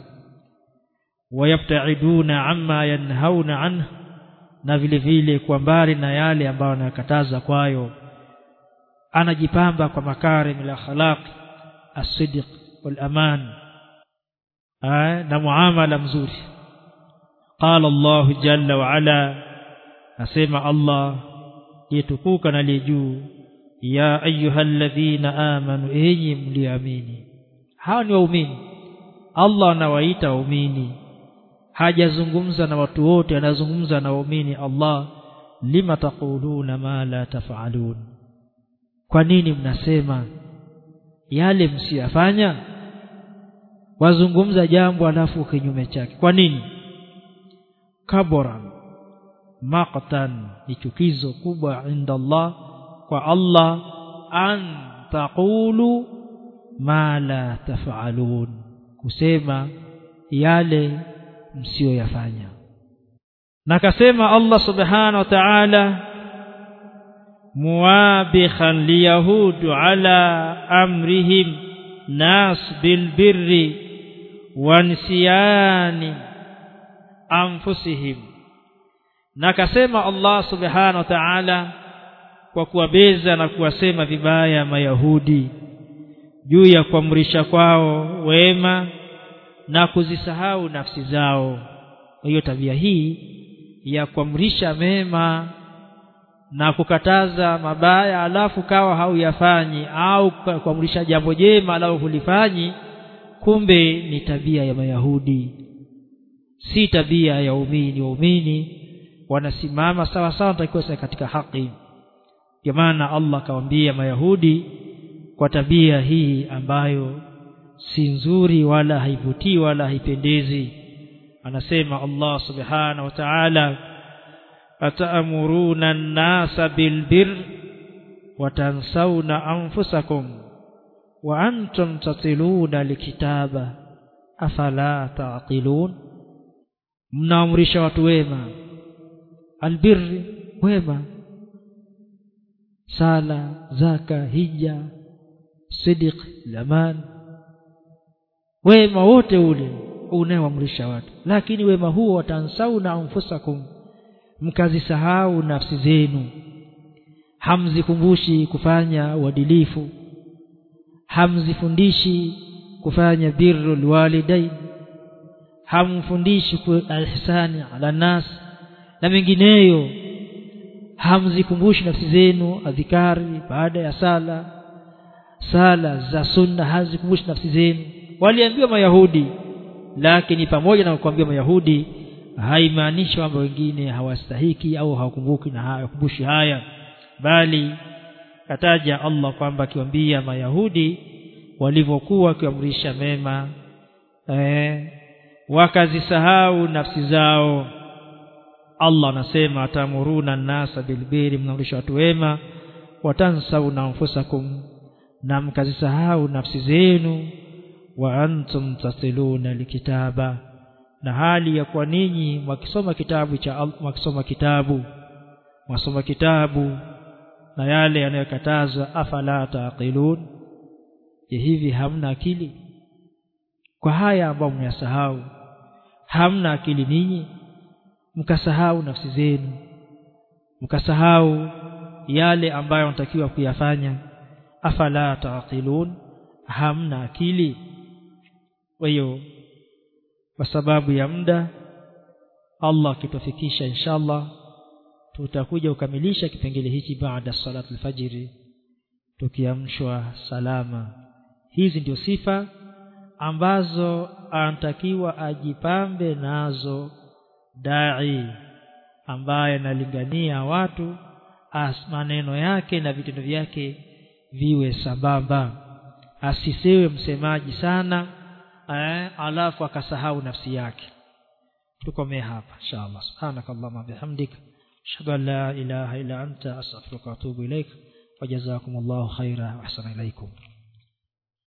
Wayabtaiduna amma yanhauna anhu na vile vile kwa mbali na yale ambayo anayakataza kwayo. Anajipamba kwa makarim la khalaq as-sidq wal aman. Na muamala mzuri. Qala Allah jalla wa ala asema Allah yetukuka na juu ya ayyuhalladhina amanu enyi mliamini hawa ni waumini. Allah anawaita waumini. Hajazungumza na watu wote anazungumza na waumini. Allah lima taquluna ma la tafalun? Kwa nini mnasema yale msiyafanya? Wazungumza jambo alafu kinyume chake. Kwa nini? Kabura maqtan ni chukizo kubwa inda Allah. Kwa Allah an taqulu ma la tafalun kusema yale msiyoyafanya. Na kasema Allah subhanahu wa ta'ala muwabikhan liyahudu ala amrihim nas bilbirri wansiyani anfusihim. Na kasema Allah subhanahu wa ta'ala kwa kuwabeza na kuwasema vibaya mayahudi juu ya kuamrisha kwao wema na kuzisahau nafsi zao. Kwa hiyo tabia hii ya kuamrisha mema na kukataza mabaya alafu kawa hauyafanyi au kuamrisha jambo jema alafu hulifanyi kumbe ni tabia ya mayahudi. Si tabia ya umini waumini wanasimama sawa sawa takiwa katika haki. Kwa maana Allah akawaambia mayahudi kwa tabia hii ambayo si nzuri wala haivutii wala haipendezi. Anasema Allah subhanahu wa ta'ala ataamuruna an-nasa bilbir wa tansawna anfusakum wa antum tatiluna likitaba afala taqilun? Mnaamrisha watu wema. Albirri wema. Sala zaka hija sidiq laman. Wema wote ule unaoamrisha watu. Lakini wema huo watansauna anfusakum. Mkazisahau nafsi zenu. Hamzikumbushi kufanya uadilifu. Hamzifundishi kufanya birrul walidain hamfundishi ihsani ala nas. Na mengineyo hamzikumbushi nafsi zenu adhikari baada ya sala sala za sunna hazikumbushi nafsi zenu. Waliambiwa mayahudi lakini pamoja na kuambiwa mayahudi haimaanishi kwamba wengine hawastahiki au hawakumbuki na hawakumbushi haya. Bali kataja Allah kwamba akiwaambia mayahudi walivyokuwa wakiamrisha mema eh, wakazisahau nafsi zao. Allah anasema atamuruna nasa bilbiri mnaamrisha watu wema watansauna anfusakum na mkazisahau nafsi zenu wa antum tasiluna likitaba na hali ya kwa ninyi mwakisoma kitabu cha mwakisoma kitabu mwasoma kitabu na yale yanayokatazwa afala taqilun je hivi hamna akili? Kwa haya ambayo mmeyasahau hamna akili ninyi? Mkasahau nafsi zenu mkasahau yale ambayo mtakiwa kuyafanya afala taqilun? Hamna akili. Kwa hiyo kwa sababu ya muda Allah akitufikisha inshallah tutakuja kukamilisha kipengele hichi baada salatu alfajiri tukiamshwa salama. Hizi ndio sifa ambazo anatakiwa ajipambe nazo dai ambaye analingania watu maneno yake na vitendo vyake viwe sambamba asisewe msemaji sana eh, alafu akasahau nafsi yake. Tukomee hapa inshallah subhanakallahumma bihamdik. Ashhadu an la ilaha illa anta astaghfiruka wa atubu ilaik wajazakumullahu khaira wa ahsana ilaikum